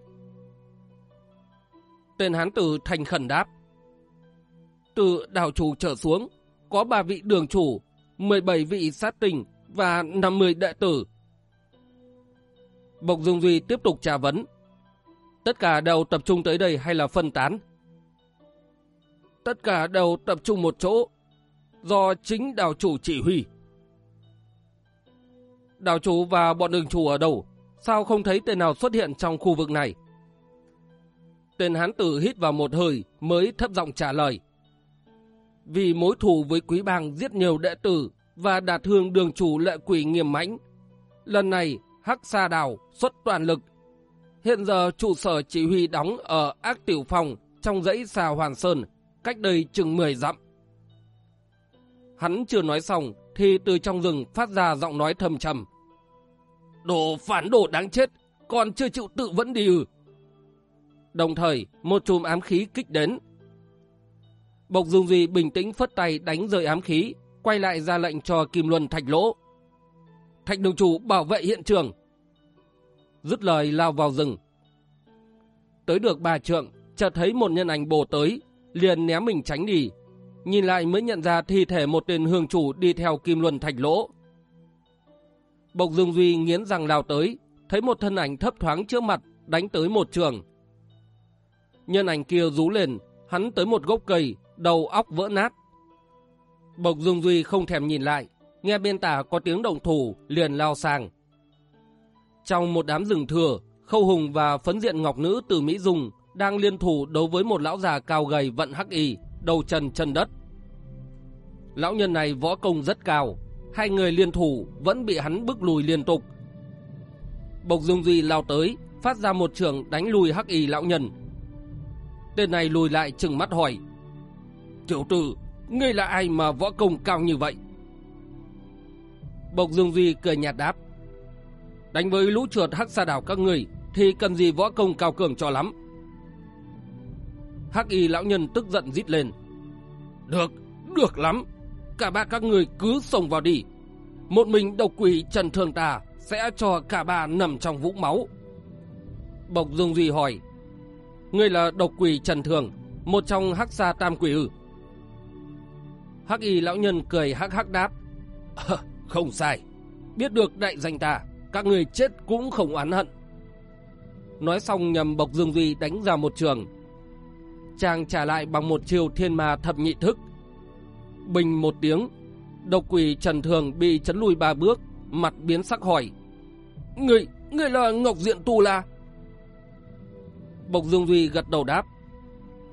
A: Tên hán tử thành khẩn đáp. Từ đảo chủ trở xuống, có 3 vị đường chủ, 17 vị sát tình và 50 đệ tử. Bộc Dương Duy tiếp tục trả vấn. Tất cả đều tập trung tới đây hay là phân tán? Tất cả đều tập trung một chỗ, do chính đảo chủ chỉ huy. Đảo chủ và bọn đường chủ ở đâu? Sao không thấy tên nào xuất hiện trong khu vực này? Tên hán tử hít vào một hơi mới thấp giọng trả lời. Vì mối thù với quý bang giết nhiều đệ tử và đạt thương đường chủ lệ quỷ nghiêm mãnh. Lần này Hắc Sa Đào xuất toàn lực. Hiện giờ trụ sở chỉ huy đóng ở Ác Tiểu Phòng trong dãy xà Hoàn Sơn, cách đây chừng 10 dặm. Hắn chưa nói xong thì từ trong rừng phát ra giọng nói thầm trầm. Đồ phản đồ đáng chết, còn chưa chịu tự vẫn đi ư. Đồng thời, một chùm ám khí kích đến. Bộc Dung Duy bình tĩnh phất tay đánh rơi ám khí, quay lại ra lệnh cho Kim Luân thạch lỗ. Thạch đường chủ bảo vệ hiện trường. Dứt lời lao vào rừng. Tới được bà trượng, chợt thấy một nhân ảnh bổ tới, liền ném mình tránh đi. Nhìn lại mới nhận ra thi thể một tên hương chủ đi theo Kim Luân thạch lỗ. Bộc Dương Duy nghiến răng lao tới, thấy một thân ảnh thấp thoáng trước mặt, đánh tới một trường. Nhân ảnh kia rú lên, hắn tới một gốc cây, đầu óc vỡ nát. Bộc Dương Duy không thèm nhìn lại, nghe bên tả có tiếng động thủ, liền lao sang. Trong một đám rừng thừa, Khâu Hùng và phấn diện ngọc nữ từ Mỹ Dung đang liên thủ đấu với một lão già cao gầy vận hắc y, đầu trần chân đất. Lão nhân này võ công rất cao, hai người liên thủ vẫn bị hắn bức lùi liên tục. Bộc Dung Duy lao tới, phát ra một trường đánh lùi hắc y lão nhân. Tên này lùi lại chừng mắt hỏi. Tiểu tử, ngươi là ai mà võ công cao như vậy? Bộc Dương Duy cười nhạt đáp. Đánh với lũ chuột hắc sa đảo các người thì cần gì võ công cao cường cho lắm. Hắc y lão nhân tức giận rít lên. Được, được lắm. Cả ba các người cứ xông vào đi. Một mình độc quỷ Trần Thường ta sẽ cho cả ba nằm trong vũng máu. Bộc Dương Duy hỏi. Ngươi là độc quỷ Trần Thường, một trong hắc xa tam quỷ ư? Hắc y lão nhân cười hắc hắc đáp. không sai, biết được đại danh ta, các người chết cũng không oán hận. Nói xong nhầm Bộc Dương Duy đánh ra một trường. Chàng trả lại bằng một chiều thiên ma thập nhị thức. Bình một tiếng, độc quỷ Trần Thường bị chấn lùi ba bước, mặt biến sắc hỏi. Người, người là Ngọc Diện Tu La. Bộc Dương Duy gật đầu đáp.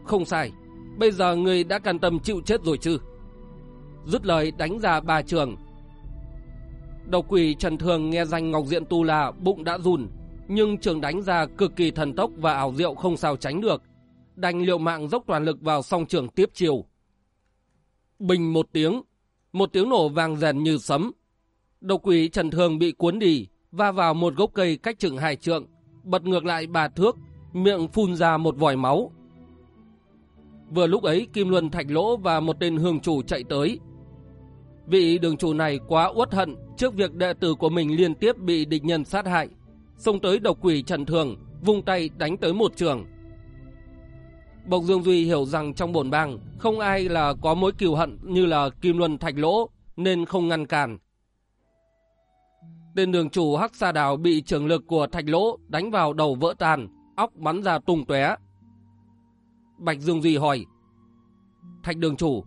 A: Không sai, bây giờ người đã can tâm chịu chết rồi chứ. Dứt lời đánh ra ba trường. Độc quỷ Trần Thường nghe danh Ngọc Diện Tu La bụng đã run, nhưng trường đánh ra cực kỳ thần tốc và ảo diệu không sao tránh được. Đành liệu mạng dốc toàn lực vào song trường tiếp chiều. Bình một tiếng, một tiếng nổ vàng rèn như sấm. Độc quỷ Trần Thường bị cuốn đi, va vào một gốc cây cách chừng hai trượng, bật ngược lại bà thước, miệng phun ra một vòi máu. Vừa lúc ấy Kim Luân Thạch Lỗ và một tên hương chủ chạy tới. Vị đường chủ này quá uất hận trước việc đệ tử của mình liên tiếp bị địch nhân sát hại. Xông tới độc quỷ Trần Thường, vung tay đánh tới một trường. Bộc Dương Duy hiểu rằng trong bổn bang không ai là có mối kiều hận như là Kim Luân Thạch Lỗ nên không ngăn cản. Tên đường chủ Hắc Sa Đào bị trường lực của Thạch Lỗ đánh vào đầu vỡ tan, óc bắn ra tung tóe. Bạch Dương Duy hỏi, Thạch đường chủ,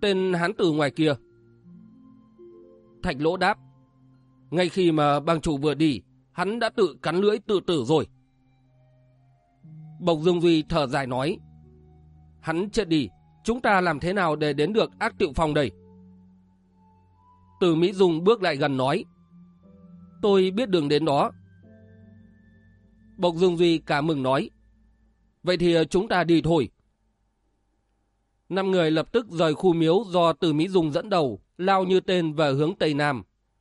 A: tên hán tử ngoài kia. Thạch Lỗ đáp, ngay khi mà bang chủ vừa đi, hắn đã tự cắn lưỡi tự tử rồi. Bộc Dương Duy thở dài nói, Hắn chết đi, chúng ta làm thế nào để đến được ác tiệu phòng đây? Từ Mỹ Dung bước lại gần nói. Tôi biết đường đến đó. Bộc Dương Duy cả mừng nói. Vậy thì chúng ta đi thôi. Năm người lập tức rời khu miếu do Từ Mỹ Dung dẫn đầu, lao như tên về hướng Tây Nam.